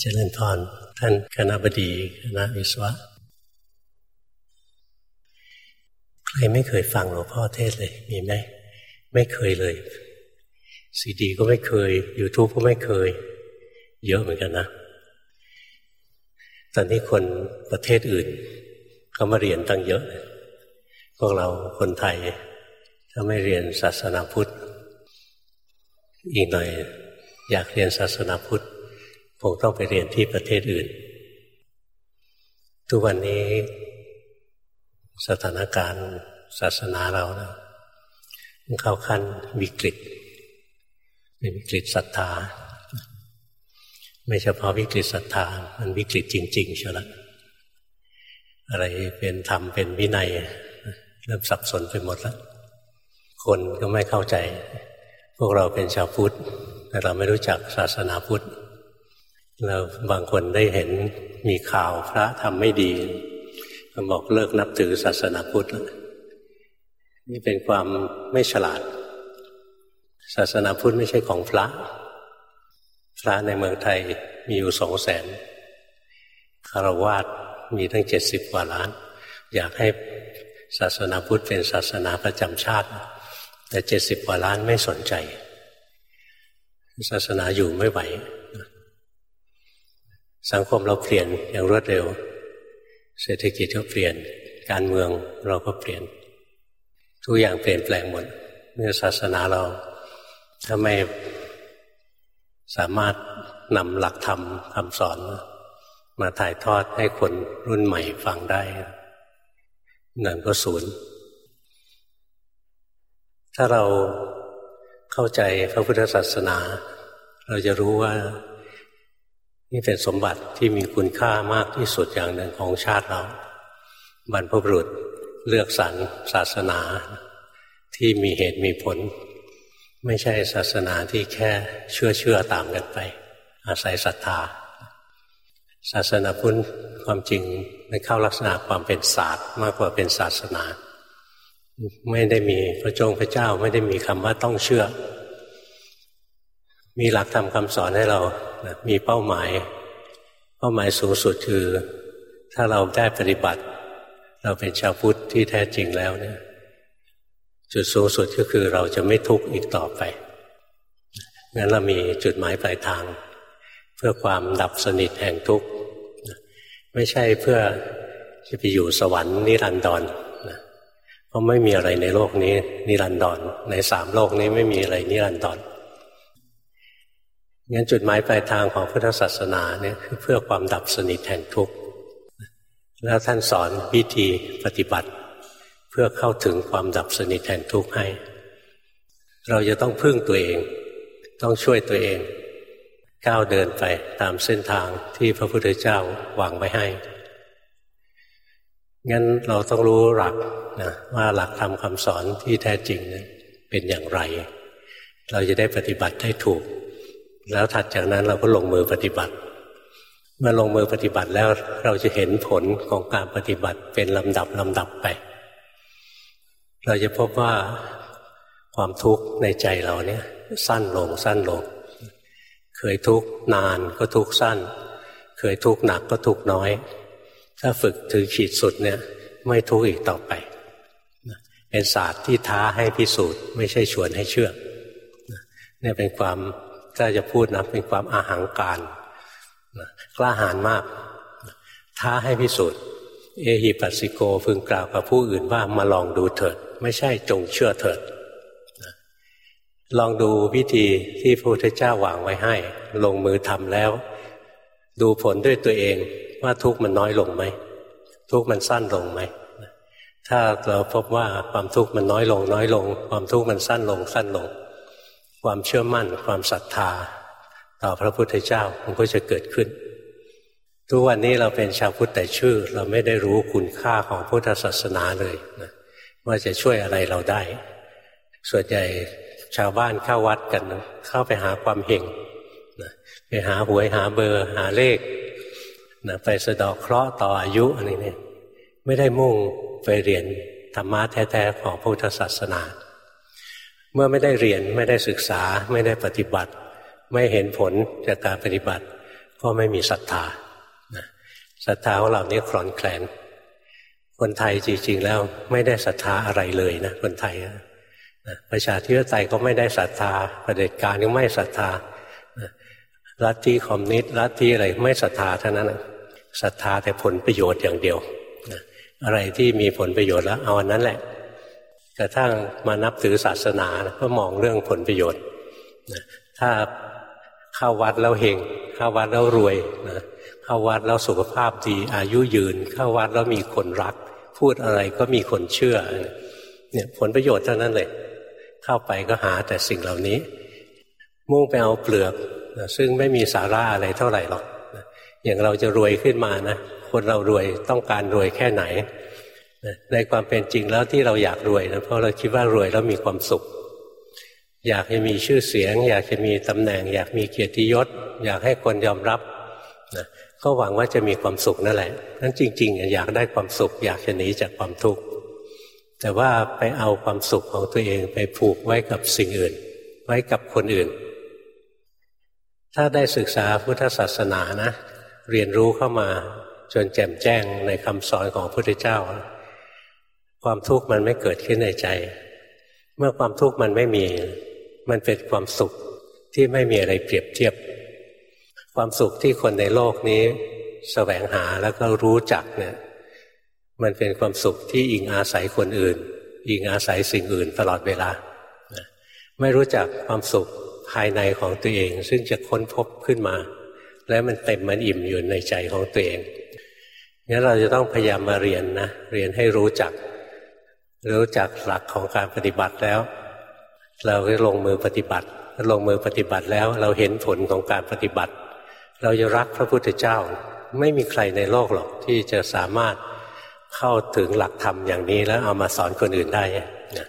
เจริญพรท่านคณะบดีคณะวิศวะ ใครไม่เคยฟังหลวงพ่อเทศเลย มีไหมไม่เคยเลยซีดีก็ไม่เคย YouTube ก็ไม่เคย เยอะเหมือนกันนะ ตอนนี้คนประเทศอื่นเขามาเรียนตั้งเยอะ พวกเราคนไทย ถ้าไม่เรียนศาสนาพุทธ อีกหน่อย อยากเรียนศาสนาพุทธ คงต้องไปเรียนที่ประเทศอื่น ทุกวันนี้สถานการณ์ศาสนาเรานะเข้าขั้นวิกฤตเป็นวิกฤตศรัทธา ไม่เฉพาะวิกฤตศรัทธา มันวิกฤตจริงๆเชียวละอะไรเป็นธรรมเป็นวินัย เริ่มสับสนไปหมดแล้วคนก็ไม่เข้าใจ พวกเราเป็นชาวพุทธ แต่เราไม่รู้จักศาสนาพุทธ เราบางคนได้เห็นมีข่าวพระทำไม่ดีบอกเลิกนับถือศาสนาพุทธนี่เป็นความไม่ฉลาด ศาสนาพุทธไม่ใช่ของพระ พระในเมืองไทยมีอยู่สองแสนคารวาสมีทั้งเจ็ดสิบกว่าล้าน อยากให้ศาสนาพุทธเป็นศาสนาประจำชาติ แต่เจ็ดสิบกว่าล้านไม่สนใจ ศาสนาอยู่ไม่ไหว สังคมเราเปลี่ยนอย่างรวดเร็ว เศรษฐกิจก็เปลี่ยน การเมืองเราก็เปลี่ยน ทุกอย่างเปลี่ยนแปลงหมดเมื่อศาสนาเราถ้าไม่สามารถนำหลักธรรมคำสอน มาถ่ายทอดให้คนรุ่นใหม่ฟังได้นั่นก็ศูนย์ ถ้าเราเข้าใจพระพุทธศาสนา เราจะรู้ว่า นี่เป็นสมบัติที่มีคุณค่ามากที่สุดอย่างหนึ่งของชาติเรา บรรพบุรุษเลือกสรรศาสนาที่มีเหตุมีผล ไม่ใช่ศาสนาที่แค่เชื่อเชื่อตามกันไป อาศัยศรัทธา ศาสนาพุทธความจริงในเข้าลักษณะความเป็นศาสตร์มากกว่าเป็นศาสนา ไม่ได้มีพระจงพระเจ้าไม่ได้มีคำว่าต้องเชื่อ มีหลักธรรมคำสอนให้เรามีเป้าหมาย เป้าหมายสูงสุดคือ ถ้าเราได้ปฏิบัติ เราเป็นชาวพุทธที่แท้จริงแล้วเนี่ยจุดสูงสุดก็คือเราจะไม่ทุกข์อีกต่อไปงั้นเรามีจุดหมายปลายทาง เพื่อความดับสนิทแห่งทุกข์ไม่ใช่เพื่อจะไปอยู่สวรรค์นิรันดรเพราะไม่มีอะไรในโลกนี้นิรันดรในสามโลกนี้ไม่มีอะไรนิรันดร งั้นจุดหมายปลายทางของพุทธศาสนาเนี่ยคือเพื่อความดับสนิทแห่งทุกข์แล้วท่านสอนวิธีปฏิบัติ เพื่อเข้าถึงความดับสนิทแห่งทุกข์ให้ เราจะต้องพึ่งตัวเอง ต้องช่วยตัวเอง ก้าวเดินไปตามเส้นทางที่พระพุทธเจ้าวางไว้ให้งั้นเราต้องรู้หลักนะว่าหลักธรรมคำสอนที่แท้จริงเป็นอย่างไร เราจะได้ปฏิบัติได้ถูก แล้วถัดจากนั้นเราก็ลงมือปฏิบัติ เมื่อลงมือปฏิบัติแล้วเราจะเห็นผลของการปฏิบัติเป็นลำดับลำดับไป เราจะพบว่าความทุกข์ในใจเราเนี่ย สั้นลงสั้นลง เคยทุกข์นานก็ทุกข์สั้น เคยทุกข์หนักก็ทุกข์น้อย ถ้าฝึกถึงขีดสุดเนี่ย ไม่ทุกข์อีกต่อไป เป็นศาสตร์ที่ท้าให้พิสูจน์ ไม่ใช่ชวนให้เชื่อเนี่ยเป็นความ ถ้าจะพูดนะเป็นความอาหางการกล้าหาญมาก ท้าให้พิสูจน์ เอหิปัสสิโกพึงกล่าวกับผู้อื่นว่ามาลองดูเถิด ไม่ใช่จงเชื่อเถิด ลองดูวิธีที่พระพุทธเจ้าวางไว้ให้ ลงมือทำแล้ว ดูผลด้วยตัวเองว่าทุกข์มันน้อยลงไหม ทุกข์มันสั้นลงไหมถ้าเราพบว่าความทุกข์มันน้อยลง น้อยลง ความทุกข์มันสั้นลงสั้นลง ความเชื่อมั่น ความศรัทธา ต่อพระพุทธเจ้ามันก็จะเกิดขึ้น ทุกวันนี้เราเป็นชาวพุทธแต่ชื่อ เราไม่ได้รู้คุณค่าของพุทธศาสนาเลยนะว่าจะช่วยอะไรเราได้ ส่วนใหญ่ชาวบ้านเข้าวัดกัน เข้าไปหาความเฮงนะไปหาหวยหาเบอร์หาเลขนะไปสะดอกเคราะห์ต่ออายุอะไรเนี่ยไม่ได้มุ่งไปเรียนธรรมะแท้ๆของพุทธศาสนา เมื่อไม่ได้เรียนไม่ได้ศึกษา ไม่ได้ปฏิบัติ ไม่เห็นผลจากการปฏิบัติ ก็ไม่มีศรัทธาศรัทธาของเราเนี่ยคลอนแคลน คนไทยจริง ๆ แล้วไม่ได้ศรัทธาอะไรเลยนะคนไทยประชาธิปไตยก็ไม่ได้ศรัทธาประเด็จการก็ไม่ศรัทธาลัทธิคอมมิวนิสต์ลัทธิอะไรไม่ศรัทธาเท่านั้นศรัทธาแต่ผลประโยชน์อย่างเดียวอะไรที่มีผลประโยชน์แล้วเอาอันนั้นแหละ กระทั่งมานับถือศาสนาก็มองเรื่องผลประโยชน์ถ้าเข้าวัดแล้วเฮงเข้าวัดแล้วรวยนะเข้าวัดแล้วสุขภาพดีอายุยืน เข้าวัดแล้วมีคนรัก พูดอะไรก็มีคนเชื่อเนี่ยผลประโยชน์เท่านั้นเลยเข้าไปก็หาแต่สิ่งเหล่านี้ มุ่งไปเอาเปลือกนะซึ่งไม่มีสาระอะไรเท่าไหร่หรอกอย่างเราจะรวยขึ้นมานะคนเรารวยต้องการรวยแค่ไหน ในความเป็นจริงแล้วที่เราอยากรวยนะเพราะเราคิดว่ารวยแล้วมีความสุข อยากจะมีชื่อเสียง อยากจะมีตำแหน่ง อยากมีเกียรติยศ อยากให้คนยอมรับนะก็หวังว่าจะมีความสุขนั่นแหละนั้นจริง ๆ อยากได้ความสุข อยากจะหนีจากความทุกข์แต่ว่าไปเอาความสุขของตัวเองไปผูกไว้กับสิ่งอื่น ไว้กับคนอื่น ถ้าได้ศึกษาพุทธศาสนานะ เรียนรู้เข้ามาจนแจ่มแจ้งในคำสอนของพระพุทธเจ้า ความทุกข์มันไม่เกิดขึ้นในใจ เมื่อความทุกข์มันไม่มี มันเป็นความสุขที่ไม่มีอะไรเปรียบเทียบ ความสุขที่คนในโลกนี้สแสวงหาแล้วก็รู้จักเนี่ยมันเป็นความสุขที่อิงอาศัยคนอื่น อิงอาศัยสิ่งอื่นตลอดเวลา ไม่รู้จักความสุขภายในของตัวเอง ซึ่งจะค้นพบขึ้นมา และมันเต็มมันอิ่มอยู่ในใจของตัวเองงั้นเราจะต้องพยายามมาเรียนนะ เรียนให้รู้จัก รู้จักหลักของการปฏิบัติแล้ว เราก็ลงมือปฏิบัติ ลงมือปฏิบัติแล้ว เราเห็นผลของการปฏิบัติ เราจะรักพระพุทธเจ้า ไม่มีใครในโลกหรอกที่จะสามารถเข้าถึงหลักธรรมอย่างนี้แล้วเอามาสอนคนอื่นได้นะ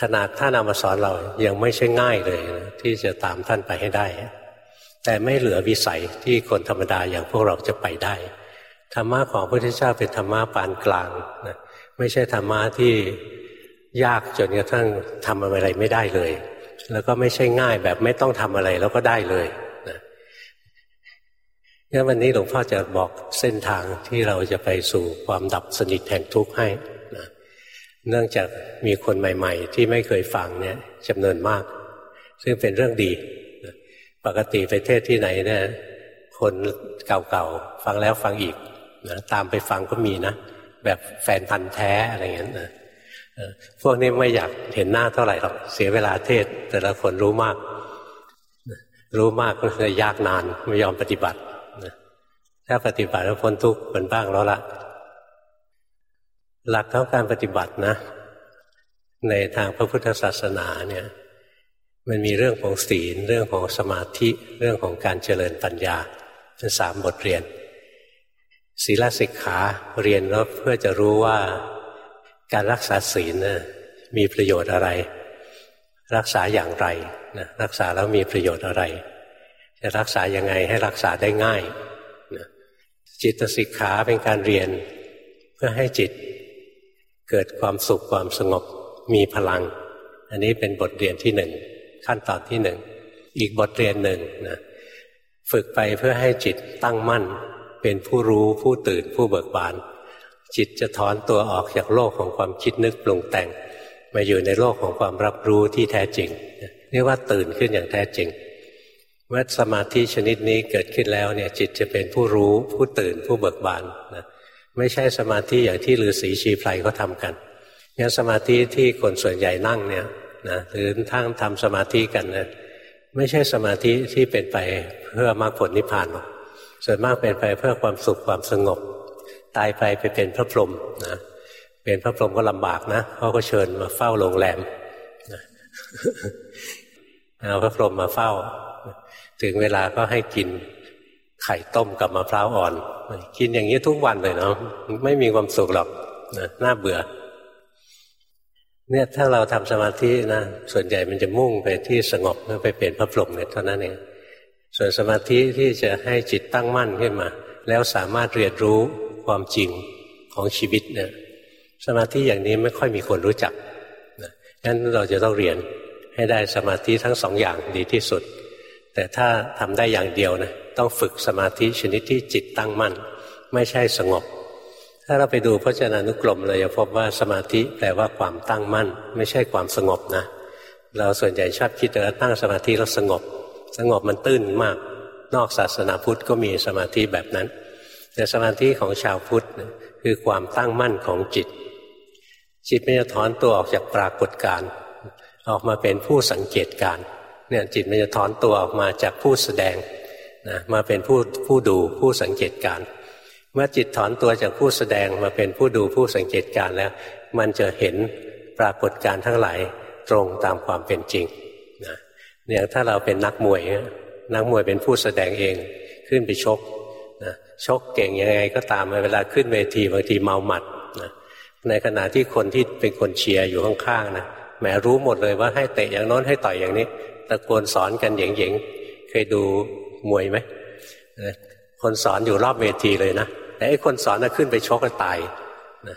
ขนาดท่านเอามาสอนเรายังไม่ใช่ง่ายเลยนะที่จะตามท่านไปให้ได้ แต่ไม่เหลือวิสัยที่คนธรรมดาอย่างพวกเราจะไปได้ธรรมะของพระพุทธเจ้าเป็นธรรมะปานกลางนะ ไม่ใช่ธรรมะที่ยากจนกระทั่งทำอะไรไม่ได้เลย แล้วก็ไม่ใช่ง่ายแบบไม่ต้องทำอะไรแล้วก็ได้เลยงั้นวันนี้หลวงพ่อจะบอกเส้นทางที่เราจะไปสู่ความดับสนิทแห่งทุกข์ให้นะเนื่องจากมีคนใหม่ ๆ ที่ไม่เคยฟังเนี่ยจำนวนมาก ซึ่งเป็นเรื่องดีนะปกติไปเทศที่ไหนเนี่ยคนเก่าๆ ฟังแล้วฟังอีกนะตามไปฟังก็มีนะ แบบแฟนพันธ์แท้อะไรเงี้ยนะพวกนี้ไม่อยากเห็นหน้าเท่าไหร่หรอกเสียเวลาเทศ แต่ละคนรู้มาก รู้มากก็เลยยากนานไม่ยอมปฏิบัติถ้าปฏิบัติแล้วพ้นทุกข์เป็นบ้างแล้วละหลักของการปฏิบัตินะ ในทางพระพุทธศาสนาเนี่ยมันมีเรื่องของศีล เรื่องของสมาธิ เรื่องของการเจริญปัญญาเป็นสามบทเรียน ศีลสิกขาเรียนแล้วเพื่อจะรู้ว่าการรักษาศีลนะมีประโยชน์อะไร รักษาอย่างไรนะรักษาแล้วมีประโยชน์อะไร จะรักษายังไงให้รักษาได้ง่ายจิตสิกขาเป็นการเรียนเพื่อให้จิตเกิดความสุขความสงบมีพลัง อันนี้เป็นบทเรียนที่หนึ่งขั้นตอนที่หนึ่งอีกบทเรียนหนึ่งนะฝึกไปเพื่อให้จิตตั้งมั่น เป็นผู้รู้ผู้ตื่นผู้เบิกบาน จิตจะถอนตัวออกจากโลกของความคิดนึกปรุงแต่ง มาอยู่ในโลกของความรับรู้ที่แท้จริงเรียกว่าตื่นขึ้นอย่างแท้จริง เมื่อสมาธิชนิดนี้เกิดขึ้นแล้วเนี่ยจิตจะเป็นผู้รู้ผู้ตื่นผู้เบิกบานนะไม่ใช่สมาธิอย่างที่ฤาษีชีไพรเขาทากันงั้นสมาธิที่คนส่วนใหญ่นั่งเนี่ยนะหรือทั้งทำสมาธิกันนะไม่ใช่สมาธิที่เป็นไปเพื่อมรรคผลนิพพานหรอก ส่วนมากเป็นไปเพื่อความสุขความสงบ ตายไปไปเป็นพระพรหมนะเป็นพระพรหมก็ลำบากนะเขาก็เชิญมาเฝ้าโรงแรมเอาพระพรหมมาเฝ้า ถึงเวลาก็ให้กินไข่ต้มกับมะพร้าวอ่อน กินอย่างนี้ทุกวันเลยเนาะไม่มีความสุขหรอกนะน่าเบื่อ เนี่ยถ้าเราทำสมาธินะส่วนใหญ่มันจะมุ่งไปที่สงบเพื่อไปเปลี่ยนพระพรหมเนี่ยเท่านั้นเอง ส่วนสมาธิที่จะให้จิตตั้งมั่นขึ้นมา แล้วสามารถเรียนรู้ความจริงของชีวิตเนี่ยสมาธิอย่างนี้ไม่ค่อยมีคนรู้จักงั้นเราจะต้องเรียนให้ได้สมาธิทั้งสองอย่างดีที่สุด แต่ถ้าทำได้อย่างเดียวนะต้องฝึกสมาธิชนิดที่จิตตั้งมั่น ไม่ใช่สงบ ถ้าเราไปดูพจนานุกรมเราจะพบว่าสมาธิแปลว่าความตั้งมั่น ไม่ใช่ความสงบนะ เราส่วนใหญ่ชอบคิดว่าตั้งสมาธิแล้วสงบ สงบมันตื้นมาก นอกศาสนาพุทธก็มีสมาธิแบบนั้น แต่สมาธิของชาวพุทธคือความตั้งมั่นของจิต จิตมันจะถอนตัวออกจากปรากฏการออกมาเป็นผู้สังเกตการเนี่ยจิตมันจะถอนตัวออกมาจากผู้แสดงนะมาเป็นผู้ผู้ดูผู้สังเกตการเมื่อจิตถอนตัวจากผู้แสดงมาเป็นผู้ดูผู้สังเกตการแล้ว มันจะเห็นปรากฏการทั้งหลายตรงตามความเป็นจริง เนี่ยถ้าเราเป็นนักมวยนักมวยเป็นผู้แสดงเองขึ้นไปชกนะชกเก่งยังไงก็ตามเวลาขึ้นเวทีบางทีเมาหมัดนะในขณะที่คนที่เป็นคนเชียร์อยู่ข้างๆนะแหมรู้หมดเลยว่าให้เตะอย่างโน้นให้ต่อยอย่างนี้ตะโกนสอนกันเหย่งๆเคยดูมวยไหมคนสอนอยู่รอบเวทีเลยนะแต่ไอ้คนสอนน่ะขึ้นไปชกก็ตายนะ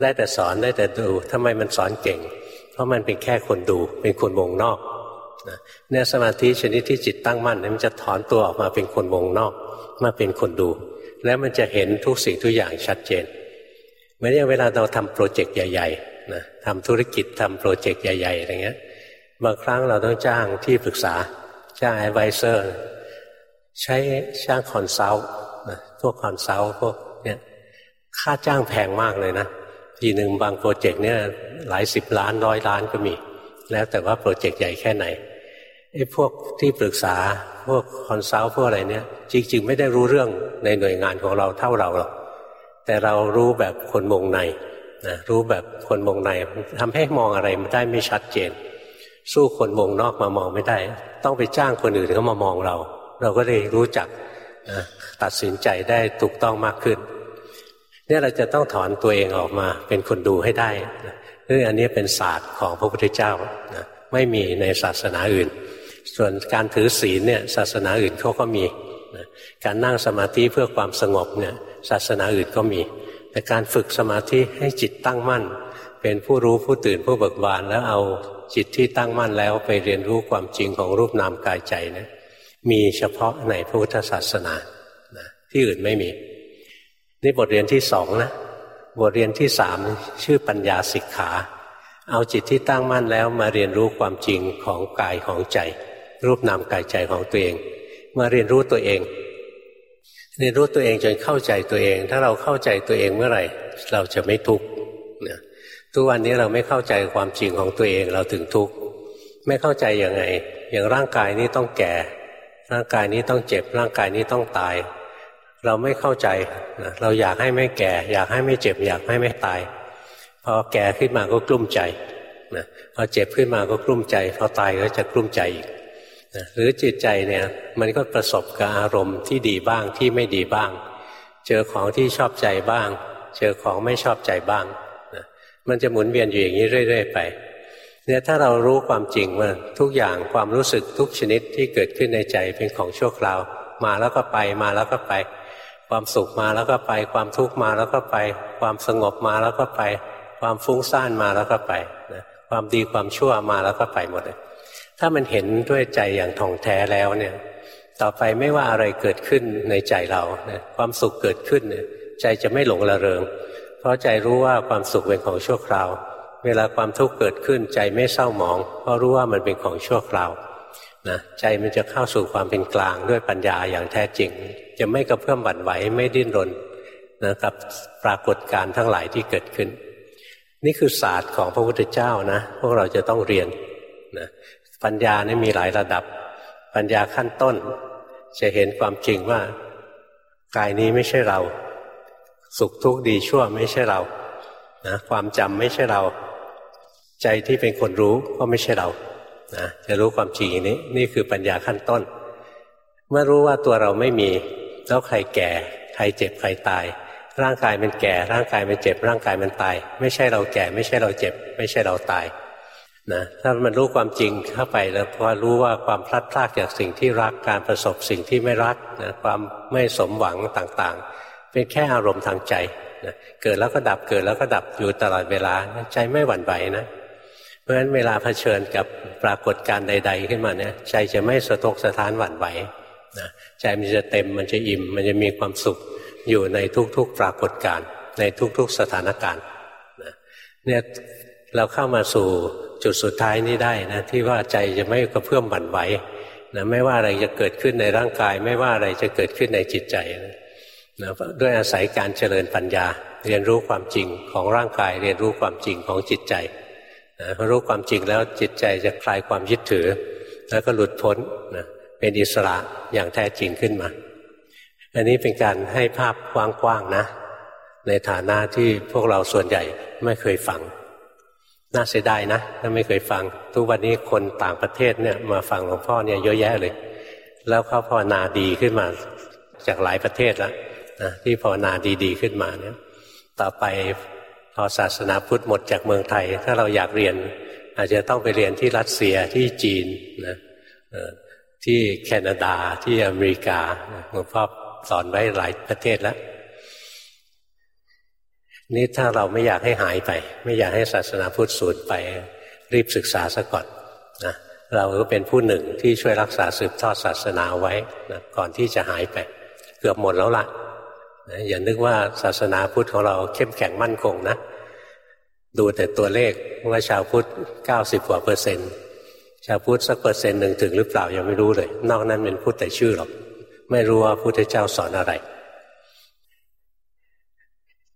ได้แต่สอนได้แต่ดูทำไมมันสอนเก่ง เพราะมันเป็นแค่คนดู เป็นคนวงนอก นะเนี่ยสมาธิชนิดที่จิตตั้งมั่นมันจะถอนตัวออกมาเป็นคนวงนอกมาเป็นคนดู แล้วมันจะเห็นทุกสิ่งทุกอย่างชัดเจนเหมือนอย่างเวลาเราทำ project ใหญ่ๆนะทำธุรกิจทำ project ใหญ่ๆอะไรเงี้ยบางครั้งเราต้องจ้างที่ปรึกษาจ้าง advisorใช้จ้าง consult พวก consult พวกเนี่ยค่าจ้างแพงมากเลยนะทีหนึ่งบาง project เนี่ยหลายสิบล้านร้อยล้านก็มี แล้วแต่ว่า project ใหญ่แค่ไหน ไอ้พวกที่ปรึกษาพวก consult พวกอะไรเนี่ย จริง ๆ ไม่ได้รู้เรื่องในหน่วยงานของเราเท่าเราหรอกแต่เรารู้แบบคนวงในนะรู้แบบคนวงในทำให้มองอะไรมันได้ไม่ชัดเจน สู้คนวงนอกมามองไม่ได้ ต้องไปจ้างคนอื่นเขามามองเรา เราก็เลยรู้จักนะตัดสินใจได้ถูกต้องมากขึ้น เนี่ยเราจะต้องถอนตัวเองออกมาเป็นคนดูให้ได้ซึ่งอันนี้เป็นศาสตร์ของพระพุทธเจ้านะไม่มีในศาสนาอื่น ส่วนการถือศีลเนี่ยศาสนาอื่นเขาก็มีนะการนั่งสมาธิเพื่อความสงบเนี่ยศาสนาอื่นก็มี แต่การฝึกสมาธิให้จิตตั้งมั่น เป็นผู้รู้ผู้ตื่นผู้เบิกบานแล้วเอาจิตที่ตั้งมั่นแล้วไปเรียนรู้ความจริงของรูปนามกายใจนะมีเฉพาะในพระพุทธศาสนานะที่อื่นไม่มี นี่บทเรียนที่สองนะบทเรียนที่สามชื่อปัญญาสิกขา เอาจิตที่ตั้งมั่นแล้วมาเรียนรู้ความจริงของกายของใจ รูปนามกายใจของตัวเอง มาเรียนรู้ตัวเอง เรียนรู้ตัวเองจนเข้าใจตัวเอง ถ้าเราเข้าใจตัวเองเมื่อไหร่ เราจะไม่ทุกข์ทุกวันนี้เราไม่เข้าใจความจริงของตัวเองเราถึงทุกข์ไม่เข้าใจยังไง อย่างร่างกายนี้ต้องแก่ ร่างกายนี้ต้องเจ็บ ร่างกายนี้ต้องตาย เราไม่เข้าใจเราอยากให้ไม่แก่ อยากให้ไม่เจ็บ อยากให้ไม่ตาย พอแก่ขึ้นมาก็กลุ้มใจนะพอเจ็บขึ้นมาก็กลุ้มใจ พอตายก็จะกลุ้มใจอีก นะหรือจิตใจเนี่ยมันก็ประสบกับอารมณ์ที่ดีบ้างที่ไม่ดีบ้าง เจอของที่ชอบใจบ้าง เจอของไม่ชอบใจบ้างมันจะหมุนเวียนอยู่อย่างนี้เรื่อย ๆ ไปเนี่ยถ้าเรารู้ความจริงว่าทุกอย่างความรู้สึกทุกชนิดที่เกิดขึ้นในใจเป็นของชั่วคราว มาแล้วก็ไปมาแล้วก็ไป ความสุขมาแล้วก็ไป ความทุกข์มาแล้วก็ไป ความสงบมาแล้วก็ไป ความฟุ้งซ่านมาแล้วก็ไปนะความดีความชั่วมาแล้วก็ไปหมดเลย ถ้ามันเห็นด้วยใจอย่างท่องแท้แล้วเนี่ย ต่อไปไม่ว่าอะไรเกิดขึ้นในใจเรานะความสุขเกิดขึ้นเนี่ยใจจะไม่หลงระเริง เพราะใจรู้ว่าความสุขเป็นของชั่วคราว เวลาความทุกข์เกิดขึ้น ใจไม่เศร้าหมอง เพราะรู้ว่ามันเป็นของชั่วคราวนะใจมันจะเข้าสู่ความเป็นกลางด้วยปัญญาอย่างแท้จริง จะไม่กระเพื่อมบั่นไหวไม่ดิ้นรนนะกับปรากฏการณ์ทั้งหลายที่เกิดขึ้น นี่คือศาสตร์ของพระพุทธเจ้านะ พวกเราจะต้องเรียนนะ ปัญญานี่มีหลายระดับ ปัญญาขั้นต้น จะเห็นความจริงว่ากายนี้ไม่ใช่เรา สุขทุกข์ดีชั่วไม่ใช่เรานะความจำไม่ใช่เรา ใจที่เป็นคนรู้ก็ไม่ใช่เรานะจะรู้ความจริงนี้ นี่คือปัญญาขั้นต้น เมื่อรู้ว่าตัวเราไม่มี แล้วใครแก่ ใครเจ็บใครตาย ร่างกายมันแก่ ร่างกายมันเจ็บ ร่างกายมันตาย ไม่ใช่เราแก่ ไม่ใช่เราเจ็บ ไม่ใช่เราตาย นะถ้ามันรู้ความจริงเข้าไปแล้วพอรู้ว่าความพลัดพรากจากสิ่งที่รักการประสบสิ่งที่ไม่รักนะความไม่สมหวังต่างๆ เป็นแค่อารมณ์ทางใจนะเกิดแล้วก็ดับเกิดแล้วก็ดับอยู่ตลอดเวลาใจไม่หวั่นไหวนะ เพราะฉะนั้นเวลาเผชิญกับปรากฏการใด ๆ ขึ้นมาเนี่ยใจจะไม่สะทกสะท้านหวั่นไหวนะใจมันจะเต็มมันจะอิ่ม มันจะมีความสุขอยู่ในทุกๆปรากฏการณ์ในทุกๆสถานการณ์นะเนี่ยเราเข้ามาสู่ จุดสุดท้ายนี้ได้นะที่ว่าใจจะไม่กระเพื่อมบั่นไหวนะไม่ว่าอะไรจะเกิดขึ้นในร่างกาย ไม่ว่าอะไรจะเกิดขึ้นในจิตใจนะนะด้วยอาศัยการเจริญปัญญา เรียนรู้ความจริงของร่างกาย เรียนรู้ความจริงของจิตใจนะพอรู้ความจริงแล้วจิตใจจะคลายความยึดถือ แล้วก็หลุดพ้นนะเป็นอิสระอย่างแท้จริงขึ้นมา อันนี้เป็นการให้ภาพกว้างๆนะ ในฐานะที่พวกเราส่วนใหญ่ไม่เคยฟัง น่าเสียดายนะถ้าไม่เคยฟัง ทุกวันนี้คนต่างประเทศเนี่ยมาฟังหลวงพ่อเนี่ยเยอะแยะเลย แล้วเขาภาวนาดีขึ้นมาจากหลายประเทศแล้วนะที่ภาวนาดีๆขึ้นมาเนี่ยต่อไปพอศาสนาพุทธหมดจากเมืองไทย ถ้าเราอยากเรียน อาจจะต้องไปเรียนที่รัสเซียที่จีนนะที่แคนาดาที่อเมริกาหลวงพ่อสอนไว้หลายประเทศแล้ว นี่ถ้าเราไม่อยากให้หายไป ไม่อยากให้ศาสนาพุทธสูญไป รีบศึกษาซะก่อนนะเราก็เป็นผู้หนึ่งที่ช่วยรักษาสืบทอดศาสนาไว้นะก่อนที่จะหายไป เกือบหมดแล้วล่ะนะอย่านึกว่าศาสนาพุทธของเราเข้มแข็งมั่นคงนะดูแต่ตัวเลขว่าชาวพุทธเก้าสิบกว่าเปอร์เซ็นต์ชาวพุทธสักเปอร์เซ็นต์หนึ่งถึงหรือเปล่ายังไม่รู้เลย นอกนั้นเป็นพุทธแต่ชื่อหรอก ไม่รู้ว่าพุทธเจ้าสอนอะไร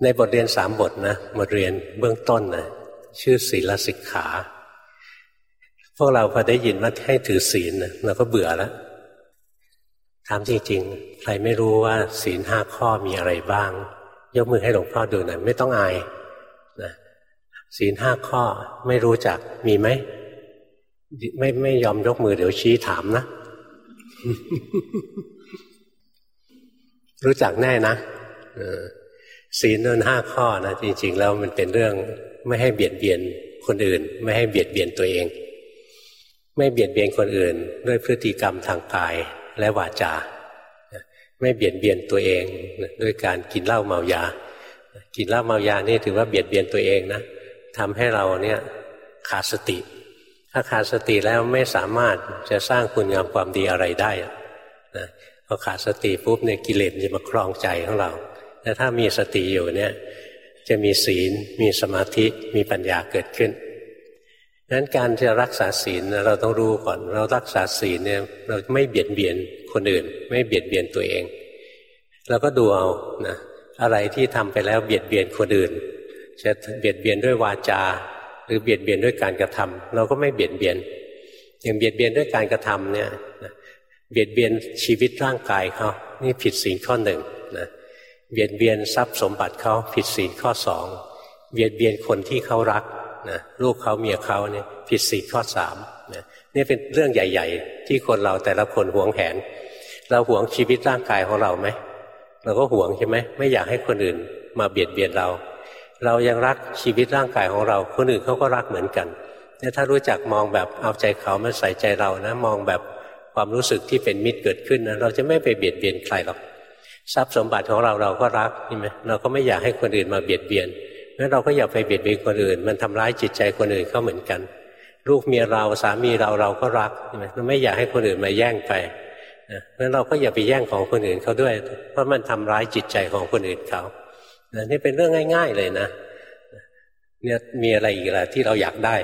ในบทเรียนสามบทนะบทเรียนเบื้องต้นนะชื่อศีลสิกขา พวกเราพอได้ยินว่าให้ถือศีลนะเราก็เบื่อแล้วถามจริงๆ ใครไม่รู้ว่าศีลห้าข้อมีอะไรบ้าง ยกมือให้หลวงพ่อดูหน่อยไม่ต้องอายนะศีลห้าข้อไม่รู้จักมีไหมไม่ไม่ยอมยกมือเดี๋ยวชี้ถามนะ รู้จักแน่นะ ศีลนั่นห้าข้อนะจริง ๆ แล้วมันเป็นเรื่องไม่ให้เบียดเบียนคนอื่น ไม่ให้เบียดเบียนตัวเอง ไม่เบียดเบียนคนอื่น ด้วยพฤติกรรมทางกายและวาจา ไม่เบียดเบียนตัวเองด้วยการกินเหล้าเมายา กินเหล้าเมายานี่ถือว่าเบียดเบียนตัวเองนะทำให้เราเนี่ยขาดสติ ถ้าขาดสติแล้วไม่สามารถจะสร้างคุณงามความดีอะไรได้นะพอขาดสติปุ๊บเนี่ยกิเลสจะมาครองใจของเรา แต่ถ้ามีสติอยู่เนี่ย จะมีศีล มีสมาธิ มีปัญญาเกิดขึ้นดังนั้นการจะรักษาศีลเราต้องรู้ก่อน เรารักษาศีลเนี่ย เราไม่เบียดเบียนคนอื่น ไม่เบียดเบียนตัวเองเราก็ดูเอานะอะไรที่ทำไปแล้วเบียดเบียนคนอื่น จะเบียดเบียนด้วยวาจา หรือเบียดเบียนด้วยการกระทำเราก็ไม่เบียดเบียนอย่างเบียดเบียนด้วยการกระทำเนี่ยเบียดเบียนชีวิตร่างกายเขานี่ผิดศีลข้อหนึ่งนะ เบียดเบียนทรัพย์สมบัติเขาผิดศีลข้อสองเบียดเบียนคนที่เขารักนะลูกเขาเมียเขาเนี่ยผิดศีลข้อสามนะนี่เป็นเรื่องใหญ่ ๆ ที่คนเราแต่ละคนหวงแหน เราหวงชีวิตร่างกายของเราไหมเราก็หวงใช่ไหมไม่อยากให้คนอื่นมาเบียดเบียนเรา เรายังรักชีวิตร่างกายของเราคนอื่นเขาก็รักเหมือนกันเนี่ยถ้ารู้จักมองแบบเอาใจเขามาใส่ใจเรานะ มองแบบความรู้สึกที่เป็นมิตรเกิดขึ้นนะเราจะไม่ไปเบียดเบียนใครหรอก ทรัพย์สมบัติของเราเราก็รักใช่ไหมเราก็ไม่อยากให้คนอื่นมาเบียดเบียนงั้นเราก็อย่าไปเบียดเบียนคนอื่น มันทำร้ายจิตใจคนอื่นเขาเหมือนกัน ลูกเมียเราสามีเราเราก็รักใช่ไหมเราไม่อยากให้คนอื่นมาแย่งไปนะงั้นเราก็อย่าไปแย่งของคนอื่นเขาด้วย เพราะมันทำร้ายจิตใจของคนอื่นเขานี่เป็นเรื่องง่าย ๆ เลยนะเนี่ยมีอะไรอีกล่ะที่เราอยากได้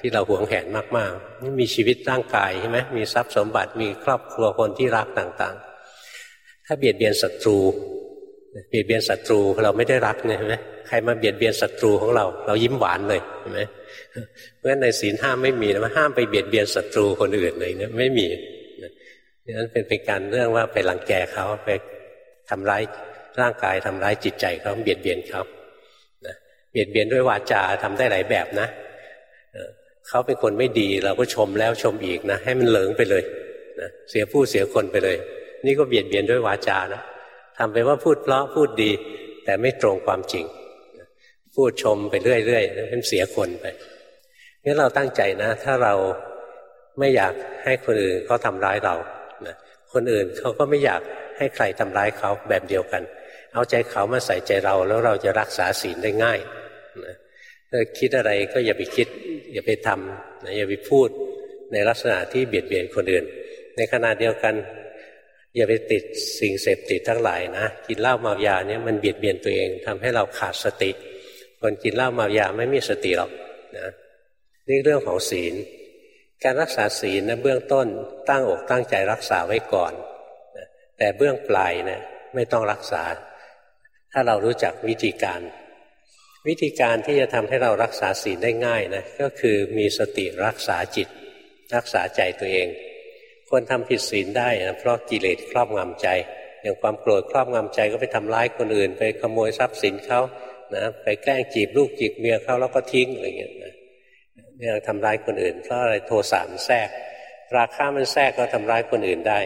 ที่เราหวงแหนมากๆมีชีวิตร่างกายใช่ไหมมีทรัพย์สมบัติมีครอบครัวคนที่รักต่างๆ ถ้าเบียดเบียนศัตรู เบียดเบียนศัตรูเราไม่ได้รักเนี่ยใช่ไหมใครมาเบียดเบียนศัตรูของเรา เรายิ้มหวานเลยใช่ไหมเพราะฉะนั้นในศีลห้ามไม่มีนะห้ามไปเบียดเบียนศัตรูคนอื่นเลยเนี่ยไม่มีนั้นเป็นเป็นการเรื่องว่าไปรังแกเขาไปทำร้ายร่างกายทำร้ายจิตใจเขาเบียดเบียนเขาเบียดเบียนด้วยวาจาทำได้หลายแบบนะเขาเป็นคนไม่ดีเราก็ชมแล้วชมอีกนะ ให้มันเหลิงไปเลยนะเสียผู้เสียคนไปเลย นี่ก็เบียดเบียนด้วยวาจานะทำไปว่าพูดเพราะพูดดี แต่ไม่ตรงความจริง พูดชมไปเรื่อยๆแล้วเป็นเสียคนไปงั้นเราตั้งใจนะ ถ้าเราไม่อยากให้คนอื่นเขาทำร้ายเรานะคนอื่นเขาก็ไม่อยากให้ใครทำร้ายเขาแบบเดียวกัน เอาใจเขามาใส่ใจเราแล้วเราจะรักษาศีลได้ง่ายนะถ้าคิดอะไรก็อย่าไปคิด อย่าไปทำนะอย่าไปพูดในลักษณะที่เบียดเบียนคนอื่น ในขณะเดียวกัน อย่าไปติดสิ่งเสพติดทั้งหลายนะกินเหล้าเมายาเนี่ยมันเบียดเบียนตัวเองทำให้เราขาดสติ คนกินเหล้าเมายาไม่มีสติหรอกนะนี่เรื่องของศีล การรักษาศีลนะเบื้องต้นตั้งอกตั้งใจรักษาไว้ก่อนนะแต่เบื้องปลายนะไม่ต้องรักษา ถ้าเรารู้จักวิธีการ วิธีการที่จะทำให้เรารักษาศีลได้ง่ายนะก็คือมีสติรักษาจิต รักษาใจตัวเอง คนทำผิดศีลได้นะเพราะกิเลสครอบงำใจ อย่างความโกรธครอบงำใจก็ไปทำร้ายคนอื่น ไปขโมยทรัพย์สินเขานะไปแกล้งจีบลูกจีบเมียเขาแล้วก็ทิ้งอะไรเงี้ยนะเนี่ยทำร้ายคนอื่น เพราะอะไรโทสะมันแทรก ราคามันแทรกก็ทำร้ายคนอื่นได้